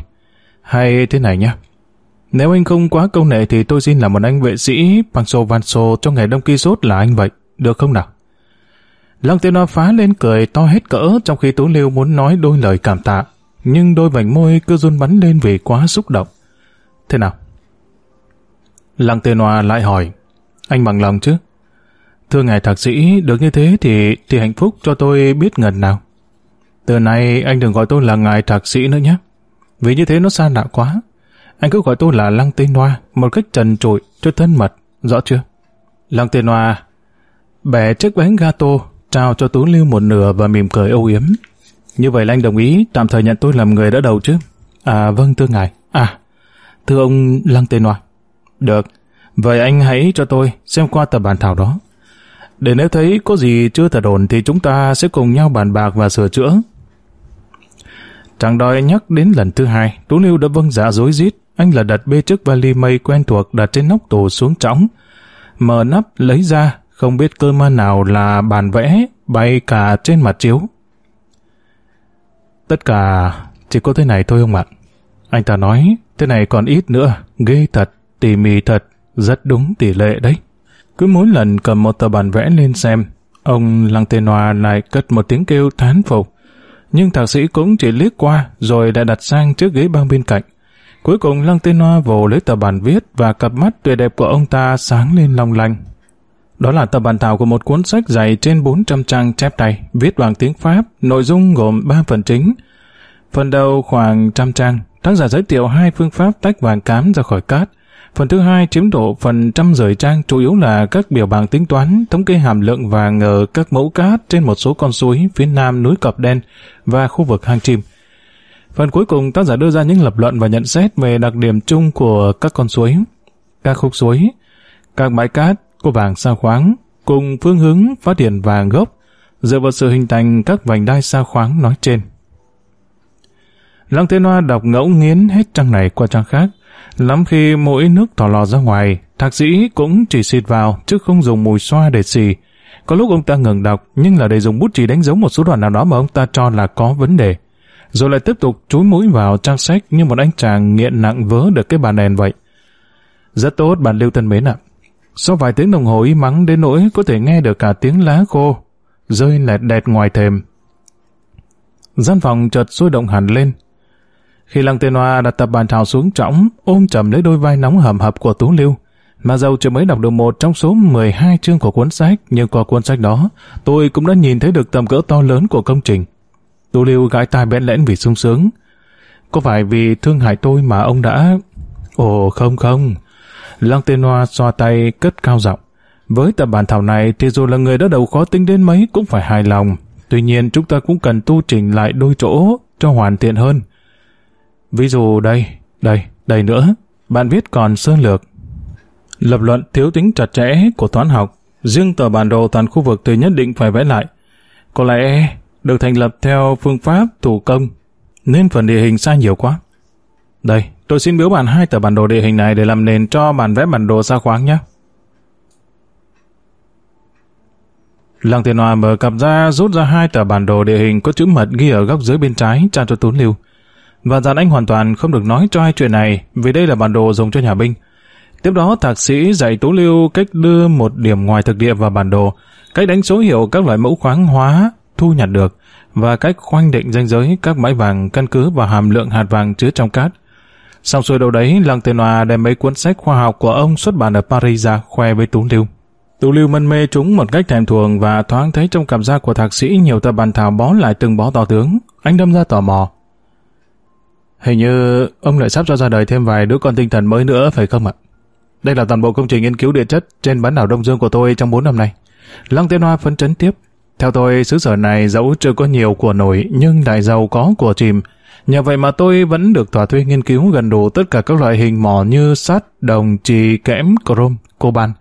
hay thế này nhé. Nếu anh không quá công nghệ thì tôi xin làm một anh vệ sĩ bằng sổ văn sổ cho ngày Đông Kỳ Sốt là anh vậy, được không nào? Long Tiêu Loa phá lên cười to hết cỡ trong khi Tú Liêu muốn nói đôi lời cảm tạ, nhưng đôi vành môi cứ run bắn lên vì quá xúc động. Thế nào? Lăng Tiêu Loa lại hỏi, anh bằng lòng chứ? Thưa ngài thạc sĩ, được như thế thì thì hạnh phúc cho tôi biết ngần nào. Từ nay anh đừng gọi tôi là ngài thạc sĩ nữa nhé. Vì như thế nó xa lạ quá. Anh cứ gọi tôi là Lăng Tây Noa một cách trần trụi cho thân mật, rõ chưa? Lăng Tây Noa bẻ chiếc bánh gato trao cho Tú Lưu một nửa và mỉm cười âu yếm. Như vậy anh đồng ý tạm thời nhận tôi làm người đã đầu chứ? À vâng thưa ngài. À, thưa ông Lăng Tây Noa. Được, vậy anh hãy cho tôi xem qua tập bản thảo đó. Để nếu thấy có gì chưa thật ổn thì chúng ta sẽ cùng nhau bàn bạc và sửa chữa. Chẳng đòi nhắc đến lần thứ hai, Tú Lưu đã vâng dạ dối rít anh là đặt bê chiếc vali mây quen thuộc đặt trên nóc tủ xuống trống. Mở nắp lấy ra, không biết cơ ma nào là bàn vẽ bay cả trên mặt chiếu. Tất cả chỉ có thế này thôi ông ạ. Anh ta nói, thế này còn ít nữa, ghê thật, tỉ mỉ thật, rất đúng tỷ lệ đấy. Cứ mỗi lần cầm một tờ bản vẽ lên xem, ông Lăng Tê Nòa lại cất một tiếng kêu thán phục. Nhưng thạc sĩ cũng chỉ liếc qua rồi đã đặt sang trước ghế băng bên cạnh. Cuối cùng Lăng Tên Hoa vồ lấy tờ bản viết và cặp mắt tuyệt đẹp của ông ta sáng lên long lanh. Đó là tập bản thảo của một cuốn sách dày trên 400 trang chép tay, viết bằng tiếng Pháp, nội dung gồm 3 phần chính. Phần đầu khoảng trăm trang, tác giả giới thiệu hai phương pháp tách vàng cám ra khỏi cát. Phần thứ hai chiếm độ phần trăm rời trang chủ yếu là các biểu bảng tính toán, thống kê hàm lượng vàng ở các mẫu cát trên một số con suối phía nam núi Cọp Đen và khu vực hang chim. Phần cuối cùng tác giả đưa ra những lập luận và nhận xét về đặc điểm chung của các con suối, các khúc suối, các bãi cát của vàng sao khoáng, cùng phương hướng phát triển vàng gốc dựa vào sự hình thành các vành đai sao khoáng nói trên. Lăng Thiên Hoa đọc ngẫu nghiến hết trang này qua trang khác, lắm khi mỗi nước tỏ lò ra ngoài, thạc sĩ cũng chỉ xịt vào chứ không dùng mùi xoa để xì. Có lúc ông ta ngừng đọc nhưng là để dùng bút chỉ đánh dấu một số đoạn nào đó mà ông ta cho là có vấn đề rồi lại tiếp tục chúi mũi vào trang sách như một anh chàng nghiện nặng vớ được cái bàn đèn vậy. Rất tốt bạn Lưu thân mến ạ. Sau vài tiếng đồng hồ y mắng đến nỗi có thể nghe được cả tiếng lá khô, rơi lẹt đẹt ngoài thềm. Gian phòng chợt sôi động hẳn lên. Khi Lăng Tiên Hoa đặt tập bàn thảo xuống trõng, ôm chầm lấy đôi vai nóng hầm hập của Tú Lưu, mà dầu chưa mới đọc được một trong số 12 chương của cuốn sách, nhưng qua cuốn sách đó, tôi cũng đã nhìn thấy được tầm cỡ to lớn của công trình. Tú Lưu gái tai bẽn lẽn vì sung sướng. Có phải vì thương hại tôi mà ông đã... Ồ không không. Lăng tên hoa xoa tay cất cao giọng. Với tập bản thảo này thì dù là người đã đầu khó tính đến mấy cũng phải hài lòng. Tuy nhiên chúng ta cũng cần tu chỉnh lại đôi chỗ cho hoàn thiện hơn. Ví dụ đây, đây, đây nữa. Bạn viết còn sơ lược. Lập luận thiếu tính chặt chẽ của toán học. Riêng tờ bản đồ toàn khu vực thì nhất định phải vẽ lại. Có lẽ được thành lập theo phương pháp thủ công, nên phần địa hình sai nhiều quá. Đây, tôi xin biếu bạn hai tờ bản đồ địa hình này để làm nền cho bản vẽ bản đồ xa khoáng nhé. Lăng Tiền Hòa mở cặp ra rút ra hai tờ bản đồ địa hình có chữ mật ghi ở góc dưới bên trái trao cho Tốn Lưu. Và dặn anh hoàn toàn không được nói cho hai chuyện này vì đây là bản đồ dùng cho nhà binh. Tiếp đó thạc sĩ dạy Tốn Lưu cách đưa một điểm ngoài thực địa vào bản đồ, cách đánh số hiệu các loại mẫu khoáng hóa thu nhặt được và cách khoanh định danh giới các bãi vàng căn cứ vào hàm lượng hạt vàng chứa trong cát. Xong xuôi đầu đấy, Lăng Tiền Hòa đem mấy cuốn sách khoa học của ông xuất bản ở Paris ra khoe với Tú Lưu. Tú Lưu mân mê chúng một cách thèm thuồng và thoáng thấy trong cảm giác của thạc sĩ nhiều tờ bàn thảo bó lại từng bó to tướng. Anh đâm ra tò mò. Hình như ông lại sắp cho ra đời thêm vài đứa con tinh thần mới nữa phải không ạ? Đây là toàn bộ công trình nghiên cứu địa chất trên bán đảo Đông Dương của tôi trong 4 năm nay. Lăng Tiên Hoa phấn chấn tiếp, theo tôi, xứ sở này dẫu chưa có nhiều của nổi nhưng đại giàu có của chìm. Nhờ vậy mà tôi vẫn được thỏa thuê nghiên cứu gần đủ tất cả các loại hình mỏ như sắt, đồng, trì, kẽm, chrome, coban,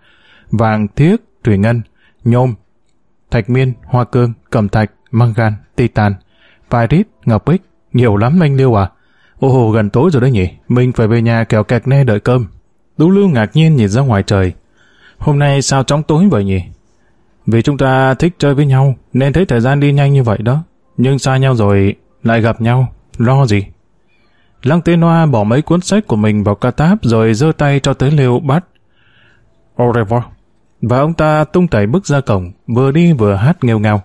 vàng, thiếc, thủy ngân, nhôm, thạch miên, hoa cương, cẩm thạch, mangan, titan, pyrit, ngọc bích, nhiều lắm anh Liêu à. Ô hồ gần tối rồi đấy nhỉ, mình phải về nhà kéo kẹt nê đợi cơm. Đu Lưu ngạc nhiên nhìn ra ngoài trời. Hôm nay sao chóng tối vậy nhỉ? Vì chúng ta thích chơi với nhau, nên thấy thời gian đi nhanh như vậy đó. Nhưng xa nhau rồi, lại gặp nhau, lo gì? Lăng Tế Noa bỏ mấy cuốn sách của mình vào ca táp rồi giơ tay cho tới liều bắt. Au revoir. Và ông ta tung tẩy bước ra cổng, vừa đi vừa hát nghêu ngao.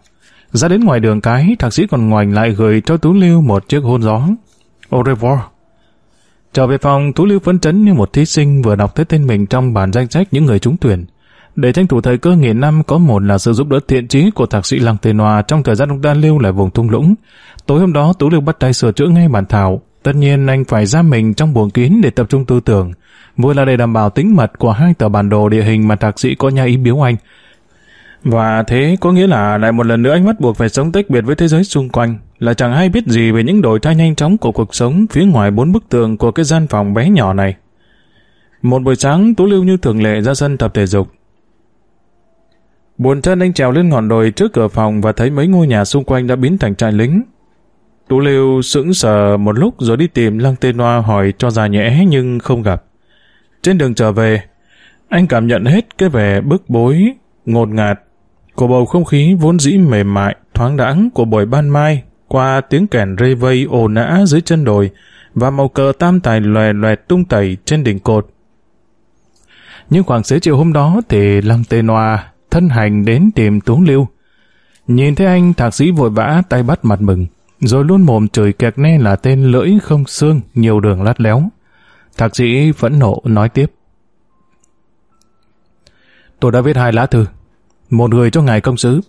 Ra đến ngoài đường cái, thạc sĩ còn ngoảnh lại gửi cho Tú Lưu một chiếc hôn gió. Au revoir. Trở về phòng, Tú Lưu phấn chấn như một thí sinh vừa đọc thấy tên mình trong bản danh sách những người trúng tuyển. Để tranh thủ thời cơ nghìn năm có một là sự giúp đỡ thiện trí của thạc sĩ Lăng Tề Nòa trong thời gian ông ta lưu lại vùng thung lũng. Tối hôm đó Tú Lưu bắt tay sửa chữa ngay bản thảo. Tất nhiên anh phải giam mình trong buồng kín để tập trung tư tưởng. Vừa là để đảm bảo tính mật của hai tờ bản đồ địa hình mà thạc sĩ có nha ý biếu anh. Và thế có nghĩa là lại một lần nữa anh bắt buộc phải sống tách biệt với thế giới xung quanh, là chẳng hay biết gì về những đổi thay nhanh chóng của cuộc sống phía ngoài bốn bức tường của cái gian phòng bé nhỏ này. Một buổi sáng, Tú Lưu như thường lệ ra sân tập thể dục, Buồn chân anh trèo lên ngọn đồi trước cửa phòng và thấy mấy ngôi nhà xung quanh đã biến thành trại lính. Tú Lưu sững sờ một lúc rồi đi tìm Lăng tê Hoa hỏi cho già nhẽ nhưng không gặp. Trên đường trở về, anh cảm nhận hết cái vẻ bức bối, ngột ngạt của bầu không khí vốn dĩ mềm mại, thoáng đãng của buổi ban mai qua tiếng kèn rê vây ồn ã dưới chân đồi và màu cờ tam tài lòe lòe tung tẩy trên đỉnh cột. Nhưng khoảng xế chiều hôm đó thì Lăng Tê Noa thân hành đến tìm Tú Lưu. Nhìn thấy anh, thạc sĩ vội vã tay bắt mặt mừng, rồi luôn mồm chửi kẹt ne là tên lưỡi không xương, nhiều đường lát léo. Thạc sĩ phẫn nộ nói tiếp. Tôi đã viết hai lá thư, một gửi cho ngài công sứ,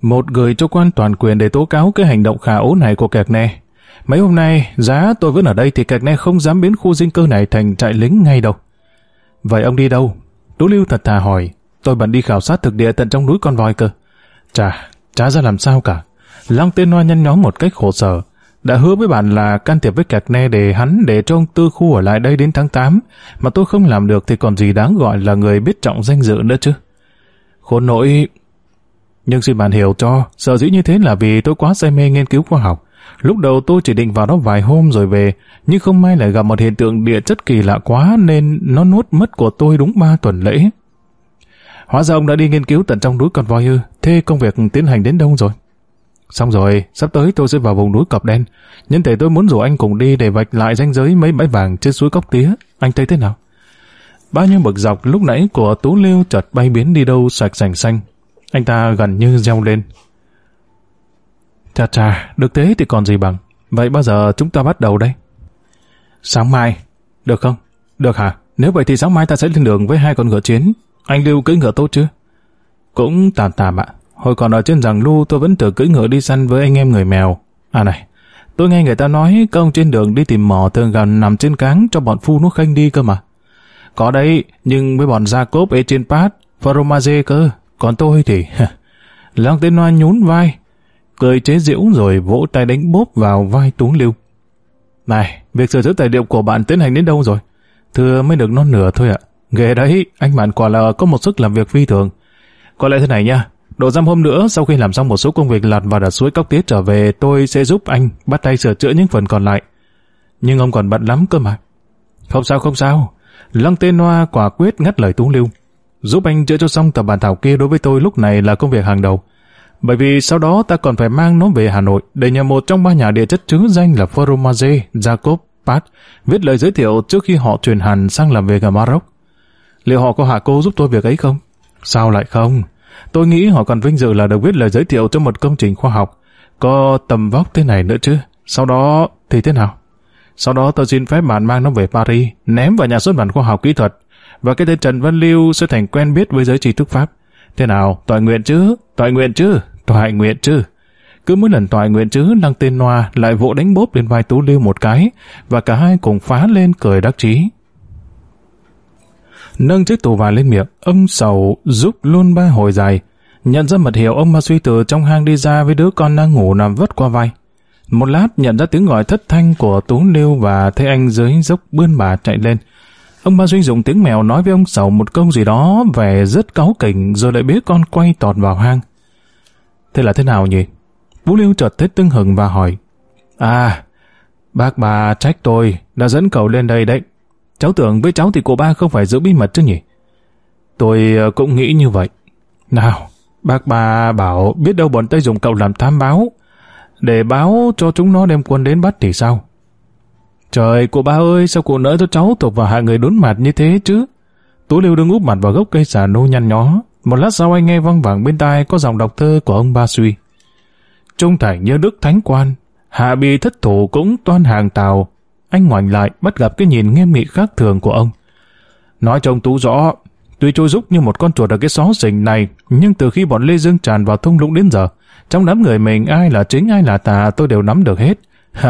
một gửi cho quan toàn quyền để tố cáo cái hành động khả ố này của kẹt ne. Mấy hôm nay, giá tôi vẫn ở đây thì kẹt ne không dám biến khu dinh cơ này thành trại lính ngay đâu. Vậy ông đi đâu? Tú Lưu thật thà hỏi. Tôi bận đi khảo sát thực địa tận trong núi con voi cơ. Chà, chả ra làm sao cả. Long tên loa nhăn nhóm một cách khổ sở. Đã hứa với bạn là can thiệp với kẹt ne để hắn để cho ông tư khu ở lại đây đến tháng 8, mà tôi không làm được thì còn gì đáng gọi là người biết trọng danh dự nữa chứ. Khốn nỗi... Nhưng xin bạn hiểu cho, sợ dĩ như thế là vì tôi quá say mê nghiên cứu khoa học. Lúc đầu tôi chỉ định vào đó vài hôm rồi về, nhưng không may lại gặp một hiện tượng địa chất kỳ lạ quá nên nó nuốt mất của tôi đúng 3 tuần lễ. Hóa ra ông đã đi nghiên cứu tận trong núi còn voi ư, thế công việc tiến hành đến đâu rồi? Xong rồi, sắp tới tôi sẽ vào vùng núi Cọp Đen. Nhân thể tôi muốn rủ anh cùng đi để vạch lại ranh giới mấy bãi vàng trên suối cốc Tía. Anh thấy thế nào? Bao nhiêu bậc dọc lúc nãy của Tú Liêu chợt bay biến đi đâu sạch sành xanh. Anh ta gần như reo lên. Chà chà, được thế thì còn gì bằng. Vậy bao giờ chúng ta bắt đầu đây? Sáng mai. Được không? Được hả? Nếu vậy thì sáng mai ta sẽ lên đường với hai con ngựa chiến. Anh Lưu cưỡi ngựa tốt chứ? Cũng tạm tạm ạ. Hồi còn ở trên rằng lưu tôi vẫn tự cưỡi ngựa đi săn với anh em người mèo. À này, tôi nghe người ta nói công trên đường đi tìm mỏ thường gần nằm trên cáng cho bọn phu nước khanh đi cơ mà. Có đấy, nhưng với bọn Jacob ở trên Pat, Faromaze cơ. Còn tôi thì... Lăng tên Loan nhún vai, cười chế giễu rồi vỗ tay đánh bốp vào vai túng Lưu. Này, việc sửa chữa tài liệu của bạn tiến hành đến đâu rồi? Thưa mới được non nửa thôi ạ. Ghê đấy, anh bạn quả là có một sức làm việc phi thường. Có lẽ thế này nha, độ dăm hôm nữa sau khi làm xong một số công việc lặt và đặt suối cốc tiết trở về tôi sẽ giúp anh bắt tay sửa chữa những phần còn lại. Nhưng ông còn bận lắm cơ mà. Không sao không sao, Lăng tên hoa quả quyết ngắt lời Tú Lưu. Giúp anh chữa cho xong tập bản thảo kia đối với tôi lúc này là công việc hàng đầu. Bởi vì sau đó ta còn phải mang nó về Hà Nội để nhờ một trong ba nhà địa chất chứng danh là Forumaze, Jacob, Pat viết lời giới thiệu trước khi họ chuyển hành sang làm việc ở Maroc. Liệu họ có hạ cô giúp tôi việc ấy không? Sao lại không? Tôi nghĩ họ còn vinh dự là được viết lời giới thiệu cho một công trình khoa học có tầm vóc thế này nữa chứ. Sau đó thì thế nào? Sau đó tôi xin phép bạn mang nó về Paris, ném vào nhà xuất bản khoa học kỹ thuật và cái tên Trần Văn Lưu sẽ thành quen biết với giới trí thức Pháp. Thế nào? Tòa nguyện chứ? Tòa nguyện chứ? Tòa nguyện chứ? Cứ mỗi lần tòa nguyện chứ lăng tên Noa lại vỗ đánh bốp lên vai Tú Lưu một cái và cả hai cùng phá lên cười đắc chí nâng chiếc tù vải lên miệng, ông sầu giúp luôn ba hồi dài. Nhận ra mật hiệu ông ma suy từ trong hang đi ra với đứa con đang ngủ nằm vất qua vai. Một lát nhận ra tiếng gọi thất thanh của Tú Liêu và thấy anh dưới dốc bươn bà chạy lên. Ông ba suy dùng tiếng mèo nói với ông Sầu một câu gì đó về rất cáu kỉnh rồi lại biết con quay tọt vào hang. Thế là thế nào nhỉ? Vũ Liêu chợt thấy tưng hừng và hỏi. À, bác bà trách tôi, đã dẫn cậu lên đây đấy. Cháu tưởng với cháu thì cô ba không phải giữ bí mật chứ nhỉ? Tôi ờ, cũng nghĩ như vậy. Nào, bác ba bảo biết đâu bọn Tây dùng cậu làm thám báo. Để báo cho chúng nó đem quân đến bắt thì sao? Trời, cô ba ơi, sao cô nỡ cho cháu thuộc vào hạ người đốn mặt như thế chứ? Tú Liêu đứng úp mặt vào gốc cây xà nô nhăn nhó. Một lát sau anh nghe văng vẳng bên tai có dòng đọc thơ của ông Ba Suy. Trung thành như Đức Thánh Quan, hạ bị thất thủ cũng toan hàng tàu, anh ngoảnh lại bắt gặp cái nhìn nghiêm nghị khác thường của ông. Nói cho ông Tú rõ, tuy trôi rúc như một con chuột ở cái xó xỉnh này, nhưng từ khi bọn Lê Dương tràn vào thung lũng đến giờ, trong đám người mình ai là chính ai là tà tôi đều nắm được hết. (laughs)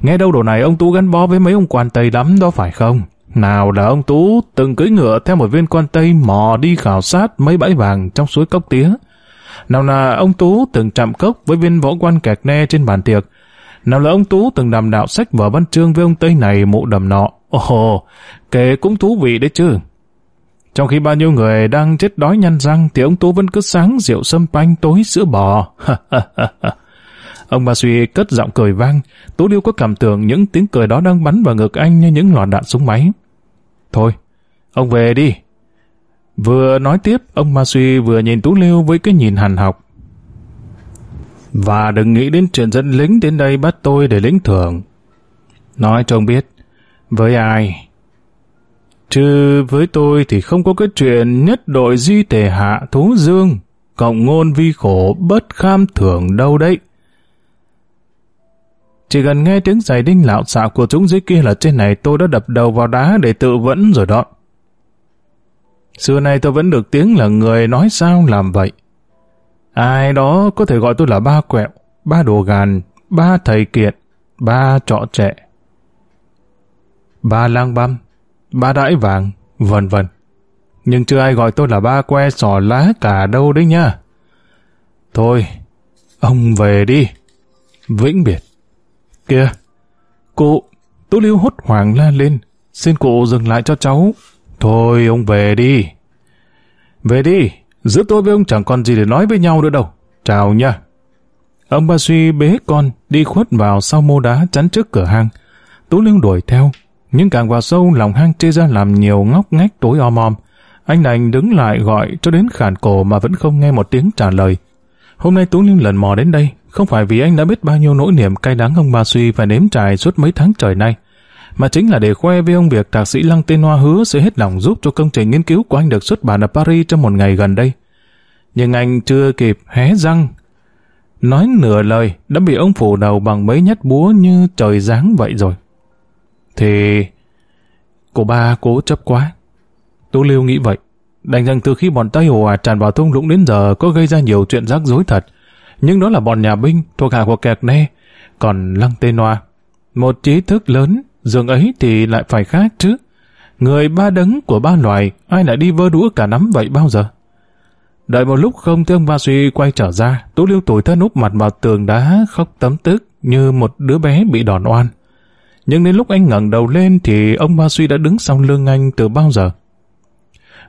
Nghe đâu đồ này ông Tú gắn bó với mấy ông quan tây lắm đó phải không? Nào là ông Tú từng cưỡi ngựa theo một viên quan tây mò đi khảo sát mấy bãi vàng trong suối cốc tía. Nào là ông Tú từng chạm cốc với viên võ quan kẹt ne trên bàn tiệc, nào là ông Tú từng đàm đạo sách vở văn chương với ông Tây này mụ đầm nọ. Ồ, kể cũng thú vị đấy chứ. Trong khi bao nhiêu người đang chết đói nhăn răng thì ông Tú vẫn cứ sáng rượu sâm panh tối sữa bò. (laughs) ông bà suy cất giọng cười vang, Tú Điêu có cảm tưởng những tiếng cười đó đang bắn vào ngực anh như những lòn đạn súng máy. Thôi, ông về đi. Vừa nói tiếp, ông Ma Suy vừa nhìn Tú Liêu với cái nhìn hàn học và đừng nghĩ đến chuyện dẫn lính đến đây bắt tôi để lĩnh thưởng. Nói cho ông biết, với ai? Chứ với tôi thì không có cái chuyện nhất đội di tề hạ thú dương, cộng ngôn vi khổ bất kham thưởng đâu đấy. Chỉ gần nghe tiếng giày đinh lạo xạo của chúng dưới kia là trên này tôi đã đập đầu vào đá để tự vẫn rồi đó. Xưa nay tôi vẫn được tiếng là người nói sao làm vậy. Ai đó có thể gọi tôi là ba quẹo, ba đồ gàn, ba thầy kiệt, ba trọ trẻ, ba lang băm, ba đãi vàng, vân vân. Nhưng chưa ai gọi tôi là ba que sò lá cả đâu đấy nha. Thôi, ông về đi. Vĩnh biệt. Kìa, cụ, Tú Lưu hốt hoảng la lên, xin cụ dừng lại cho cháu. Thôi ông về đi. Về đi. Giữa tôi với ông chẳng còn gì để nói với nhau nữa đâu. Chào nha. Ông Ba Suy bế con, đi khuất vào sau mô đá chắn trước cửa hang. Tú Lương đuổi theo, nhưng càng vào sâu lòng hang chia ra làm nhiều ngóc ngách tối om om. Anh lành đứng lại gọi cho đến khản cổ mà vẫn không nghe một tiếng trả lời. Hôm nay Tú Lương lần mò đến đây, không phải vì anh đã biết bao nhiêu nỗi niềm cay đắng ông Ba Suy phải nếm trải suốt mấy tháng trời nay, mà chính là để khoe với ông việc thạc sĩ Lăng Tên Hoa hứa sẽ hết lòng giúp cho công trình nghiên cứu của anh được xuất bản ở Paris trong một ngày gần đây. Nhưng anh chưa kịp hé răng. Nói nửa lời đã bị ông phủ đầu bằng mấy nhát búa như trời giáng vậy rồi. Thì... Cô ba cố chấp quá. Tú Lưu nghĩ vậy. Đành rằng từ khi bọn Tây Hồ à tràn vào thung lũng đến giờ có gây ra nhiều chuyện rắc rối thật. Nhưng đó là bọn nhà binh thuộc hạ của kẹt ne. Còn Lăng Tê Noa, một trí thức lớn giường ấy thì lại phải khác chứ. Người ba đấng của ba loài, ai lại đi vơ đũa cả nắm vậy bao giờ? Đợi một lúc không thương ba suy quay trở ra, Tú Liêu tuổi thân úp mặt vào tường đá khóc tấm tức như một đứa bé bị đòn oan. Nhưng đến lúc anh ngẩng đầu lên thì ông Ba Suy đã đứng sau lưng anh từ bao giờ.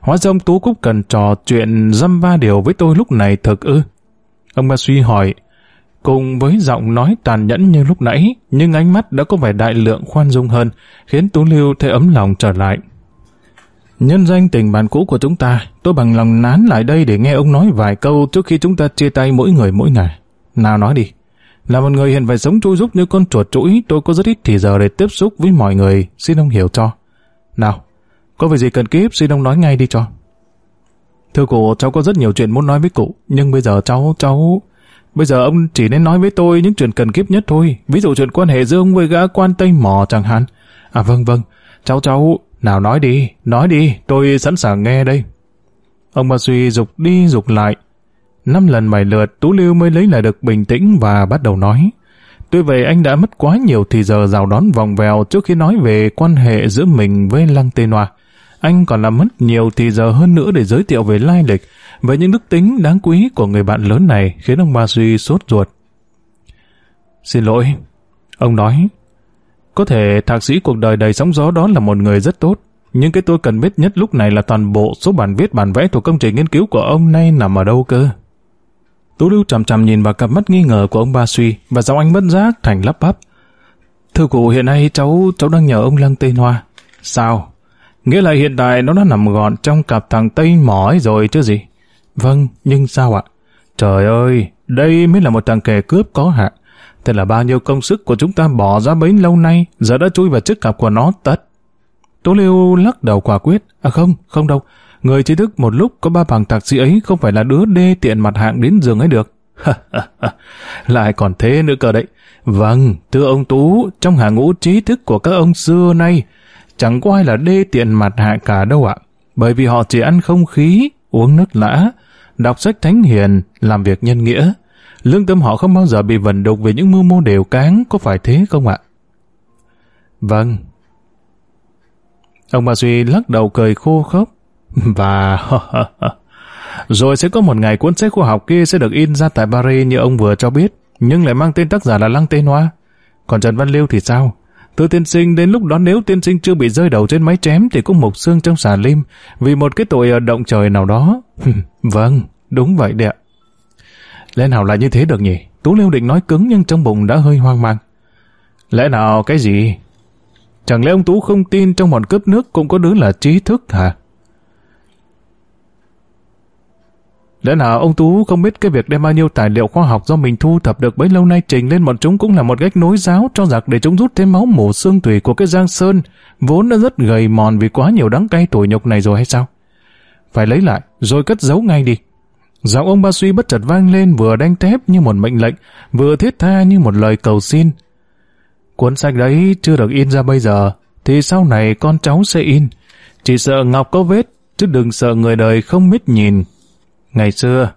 Hóa ra ông Tú cũng cần trò chuyện dăm ba điều với tôi lúc này thật ư. Ông Ba Suy hỏi, cùng với giọng nói tàn nhẫn như lúc nãy, nhưng ánh mắt đã có vẻ đại lượng khoan dung hơn, khiến Tú Lưu thấy ấm lòng trở lại. Nhân danh tình bạn cũ của chúng ta, tôi bằng lòng nán lại đây để nghe ông nói vài câu trước khi chúng ta chia tay mỗi người mỗi ngày. Nào nói đi. Là một người hiện phải sống chui rúc như con chuột chuỗi, tôi có rất ít thì giờ để tiếp xúc với mọi người, xin ông hiểu cho. Nào, có việc gì cần kíp, xin ông nói ngay đi cho. Thưa cụ, cháu có rất nhiều chuyện muốn nói với cụ, nhưng bây giờ cháu, cháu... Bây giờ ông chỉ nên nói với tôi những chuyện cần kiếp nhất thôi, ví dụ chuyện quan hệ giữa ông với gã quan Tây Mò chẳng hạn. À vâng vâng, cháu cháu, nào nói đi, nói đi, tôi sẵn sàng nghe đây. Ông bà suy rục đi rục lại. Năm lần bài lượt, Tú Lưu mới lấy lại được bình tĩnh và bắt đầu nói. Tuy vậy anh đã mất quá nhiều thì giờ rào đón vòng vèo trước khi nói về quan hệ giữa mình với Lăng Tê Noa. Anh còn làm mất nhiều thì giờ hơn nữa để giới thiệu về lai lịch, Vậy những đức tính đáng quý của người bạn lớn này khiến ông Ba Duy sốt ruột. Xin lỗi, ông nói. Có thể thạc sĩ cuộc đời đầy sóng gió đó là một người rất tốt, nhưng cái tôi cần biết nhất lúc này là toàn bộ số bản viết bản vẽ thuộc công trình nghiên cứu của ông nay nằm ở đâu cơ. Tú Lưu chằm chằm nhìn vào cặp mắt nghi ngờ của ông Ba Suy và giọng anh bất giác thành lắp bắp. Thưa cụ, hiện nay cháu cháu đang nhờ ông Lăng Tên Hoa. Sao? Nghĩa là hiện tại nó đã nằm gọn trong cặp thằng Tây mỏi rồi chứ gì? Vâng, nhưng sao ạ? Trời ơi, đây mới là một thằng kẻ cướp có hạn. Thế là bao nhiêu công sức của chúng ta bỏ ra bấy lâu nay, giờ đã chui vào chiếc cặp của nó tất. Tố Liêu lắc đầu quả quyết. À không, không đâu. Người trí thức một lúc có ba bằng tạc sĩ ấy không phải là đứa đê tiện mặt hạng đến giường ấy được. (laughs) Lại còn thế nữa cơ đấy. Vâng, thưa ông Tú, trong hàng ngũ trí thức của các ông xưa nay, chẳng có ai là đê tiện mặt hạ cả đâu ạ. Bởi vì họ chỉ ăn không khí, uống nước lã, đọc sách thánh hiền, làm việc nhân nghĩa. Lương tâm họ không bao giờ bị vận đục về những mưu mô đều cáng, có phải thế không ạ? Vâng. Ông bà Duy lắc đầu cười khô khốc. (laughs) Và... (laughs) Rồi sẽ có một ngày cuốn sách khoa học kia sẽ được in ra tại Paris như ông vừa cho biết, nhưng lại mang tên tác giả là Lăng Tên Hoa. Còn Trần Văn Liêu thì sao? Từ tiên sinh đến lúc đó nếu tiên sinh chưa bị rơi đầu trên máy chém thì cũng mục xương trong xà lim vì một cái tội ở động trời nào đó. (laughs) vâng, đúng vậy đấy. Lẽ nào lại như thế được nhỉ? Tú Liêu định nói cứng nhưng trong bụng đã hơi hoang mang. Lẽ nào cái gì? Chẳng lẽ ông Tú không tin trong bọn cướp nước cũng có đứa là trí thức hả? Lẽ nào ông Tú không biết cái việc đem bao nhiêu tài liệu khoa học do mình thu thập được bấy lâu nay trình lên bọn chúng cũng là một cách nối giáo cho giặc để chúng rút thêm máu mổ xương tủy của cái Giang Sơn, vốn đã rất gầy mòn vì quá nhiều đắng cay tủi nhục này rồi hay sao? Phải lấy lại, rồi cất giấu ngay đi. Giọng ông Ba Suy bất chợt vang lên vừa đanh thép như một mệnh lệnh, vừa thiết tha như một lời cầu xin. Cuốn sách đấy chưa được in ra bây giờ, thì sau này con cháu sẽ in. Chỉ sợ Ngọc có vết, chứ đừng sợ người đời không biết nhìn. Ngày xưa,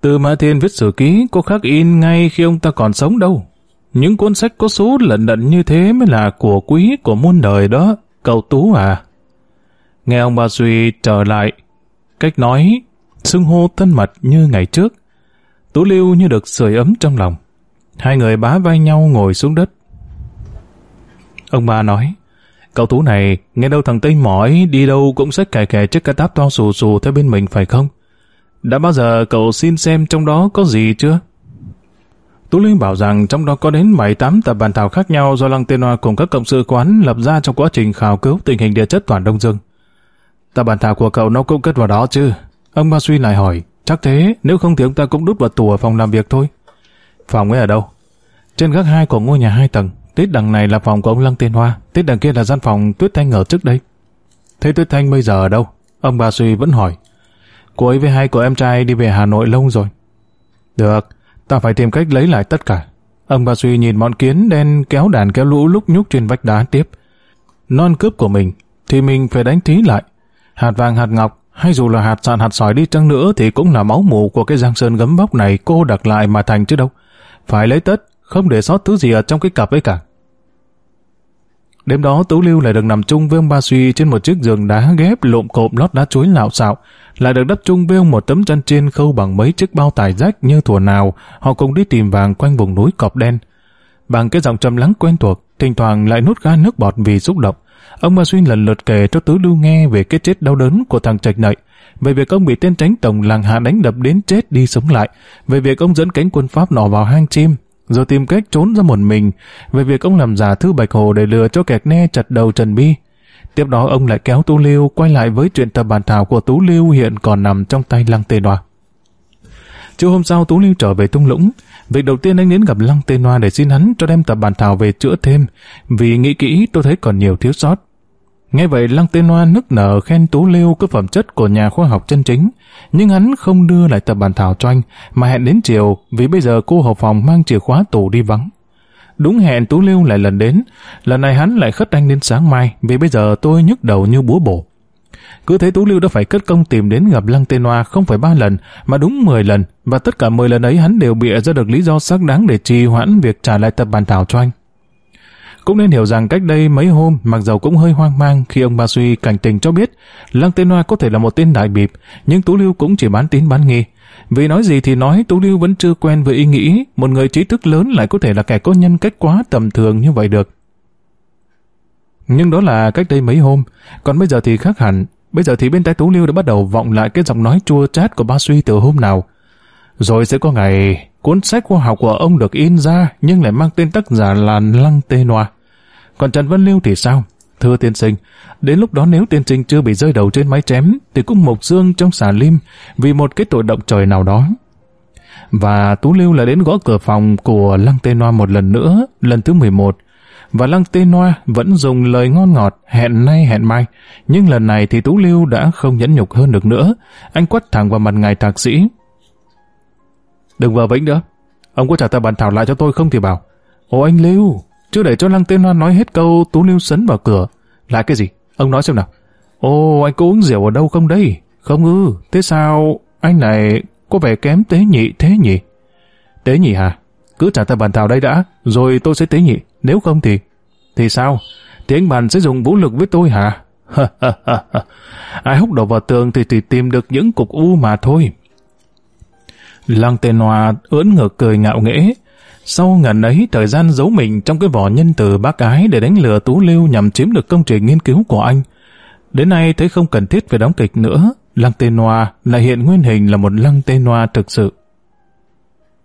từ Mã Thiên viết sử ký có khắc in ngay khi ông ta còn sống đâu. Những cuốn sách có số lận đận như thế mới là của quý của muôn đời đó, cậu Tú à. Nghe ông bà Duy trở lại, cách nói, xưng hô thân mật như ngày trước. Tú lưu như được sưởi ấm trong lòng. Hai người bá vai nhau ngồi xuống đất. Ông bà nói, Cậu tú này, nghe đâu thằng Tây mỏi đi đâu cũng sẽ kè kè chiếc cái táp to xù xù theo bên mình phải không? Đã bao giờ cậu xin xem trong đó có gì chưa? Tú Linh bảo rằng trong đó có đến 7-8 tập bàn thảo khác nhau do Lăng Tiên Hoa cùng các cộng sự quán lập ra trong quá trình khảo cứu tình hình địa chất toàn Đông Dương. Tập bàn thảo của cậu nó cũng kết vào đó chứ? Ông Ba Suy lại hỏi, chắc thế, nếu không thì ông ta cũng đút vào tù ở phòng làm việc thôi. Phòng ấy ở đâu? Trên gác hai của ngôi nhà hai tầng. Tết đằng này là phòng của ông Lăng Tiên Hoa, tết đằng kia là gian phòng Tuyết Thanh ở trước đây. Thế Tuyết Thanh bây giờ ở đâu? Ông bà suy vẫn hỏi. Cô ấy với hai cậu em trai đi về Hà Nội lâu rồi. Được, ta phải tìm cách lấy lại tất cả. Ông bà suy nhìn bọn kiến đen kéo đàn kéo lũ lúc nhúc trên vách đá tiếp. Non cướp của mình, thì mình phải đánh thí lại. Hạt vàng hạt ngọc, hay dù là hạt sạn hạt sỏi đi chăng nữa thì cũng là máu mù của cái giang sơn gấm bóc này cô đặt lại mà thành chứ đâu. Phải lấy tất, không để sót thứ gì ở trong cái cặp ấy cả. Đêm đó Tú Lưu lại được nằm chung với ông Ba Suy trên một chiếc giường đá ghép lộm cộm lót đá chuối lạo xạo, lại được đắp chung với ông một tấm chăn trên khâu bằng mấy chiếc bao tải rách như thuở nào, họ cùng đi tìm vàng quanh vùng núi cọp đen. Bằng cái giọng trầm lắng quen thuộc, thỉnh thoảng lại nuốt ga nước bọt vì xúc động. Ông Ba Suy lần lượt kể cho Tú Lưu nghe về cái chết đau đớn của thằng Trạch Nậy, về việc ông bị tên tránh tổng làng hạ đánh đập đến chết đi sống lại, về việc ông dẫn cánh quân Pháp nọ vào hang chim, rồi tìm cách trốn ra một mình về việc ông làm giả thư bạch hồ để lừa cho kẹt ne chặt đầu Trần Bi. Tiếp đó ông lại kéo Tú Lưu quay lại với chuyện tập bản thảo của Tú Lưu hiện còn nằm trong tay Lăng Tê Đoa. Chiều hôm sau Tú Lưu trở về Tung Lũng, việc đầu tiên anh đến gặp Lăng Tê Noa để xin hắn cho đem tập bản thảo về chữa thêm, vì nghĩ kỹ tôi thấy còn nhiều thiếu sót. Nghe vậy Lăng Tên Hoa nức nở khen Tú Liêu có phẩm chất của nhà khoa học chân chính, nhưng hắn không đưa lại tập bản thảo cho anh, mà hẹn đến chiều vì bây giờ cô hộp phòng mang chìa khóa tủ đi vắng. Đúng hẹn Tú Liêu lại lần đến, lần này hắn lại khất anh đến sáng mai vì bây giờ tôi nhức đầu như búa bổ. Cứ thế Tú Liêu đã phải cất công tìm đến gặp Lăng Tên Hoa không phải ba lần mà đúng 10 lần và tất cả 10 lần ấy hắn đều bịa ra được lý do xác đáng để trì hoãn việc trả lại tập bản thảo cho anh. Cũng nên hiểu rằng cách đây mấy hôm, mặc dầu cũng hơi hoang mang khi ông Ba Suy cảnh tình cho biết Lăng Tên Hoa có thể là một tên đại bịp, nhưng Tú Lưu cũng chỉ bán tín bán nghi. Vì nói gì thì nói, Tú Lưu vẫn chưa quen với ý nghĩ một người trí thức lớn lại có thể là kẻ có nhân cách quá tầm thường như vậy được. Nhưng đó là cách đây mấy hôm, còn bây giờ thì khác hẳn. Bây giờ thì bên tai Tú Lưu đã bắt đầu vọng lại cái giọng nói chua chát của Ba Suy từ hôm nào. Rồi sẽ có ngày Cuốn sách khoa học của ông được in ra nhưng lại mang tên tác giả là Lăng Tê Noa. Còn Trần Văn Lưu thì sao? Thưa tiên sinh, đến lúc đó nếu tiên sinh chưa bị rơi đầu trên máy chém thì cũng mộc dương trong xà lim vì một cái tội động trời nào đó. Và Tú Lưu lại đến gõ cửa phòng của Lăng Tê Noa một lần nữa, lần thứ 11. Và Lăng Tê Noa vẫn dùng lời ngon ngọt, hẹn nay hẹn mai. Nhưng lần này thì Tú Lưu đã không nhẫn nhục hơn được nữa. Anh quát thẳng vào mặt ngài thạc sĩ, Đừng vào vĩnh nữa. Ông có trả tờ bàn thảo lại cho tôi không thì bảo. ô anh Lưu, chưa để cho Lăng Tên Loan nói hết câu Tú Lưu sấn vào cửa. Là cái gì? Ông nói xem nào. ô anh có uống rượu ở đâu không đây? Không ư, thế sao anh này có vẻ kém tế nhị thế nhỉ? Tế nhị hả? Cứ trả tờ bàn thảo đây đã, rồi tôi sẽ tế nhị. Nếu không thì... Thì sao? Thì anh bạn sẽ dùng vũ lực với tôi hả? (laughs) Ai húc đầu vào tường thì chỉ tìm được những cục u mà thôi. Lăng tên hoa ưỡn ngực cười ngạo nghễ. Sau ngần ấy, thời gian giấu mình trong cái vỏ nhân từ bác ái để đánh lừa Tú Lưu nhằm chiếm được công trình nghiên cứu của anh. Đến nay thấy không cần thiết về đóng kịch nữa, Lăng Tên Noa lại hiện nguyên hình là một Lăng Tên Noa thực sự.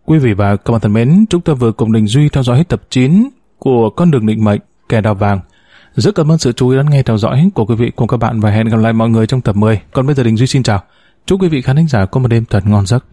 Quý vị và các bạn thân mến, chúng ta vừa cùng Đình Duy theo dõi tập 9 của Con đường định mệnh, kẻ đào vàng. Rất cảm ơn sự chú ý lắng nghe theo dõi của quý vị cùng các bạn và hẹn gặp lại mọi người trong tập 10. Còn bây giờ Đình Duy xin chào. Chúc quý vị khán giả có một đêm thật ngon giấc.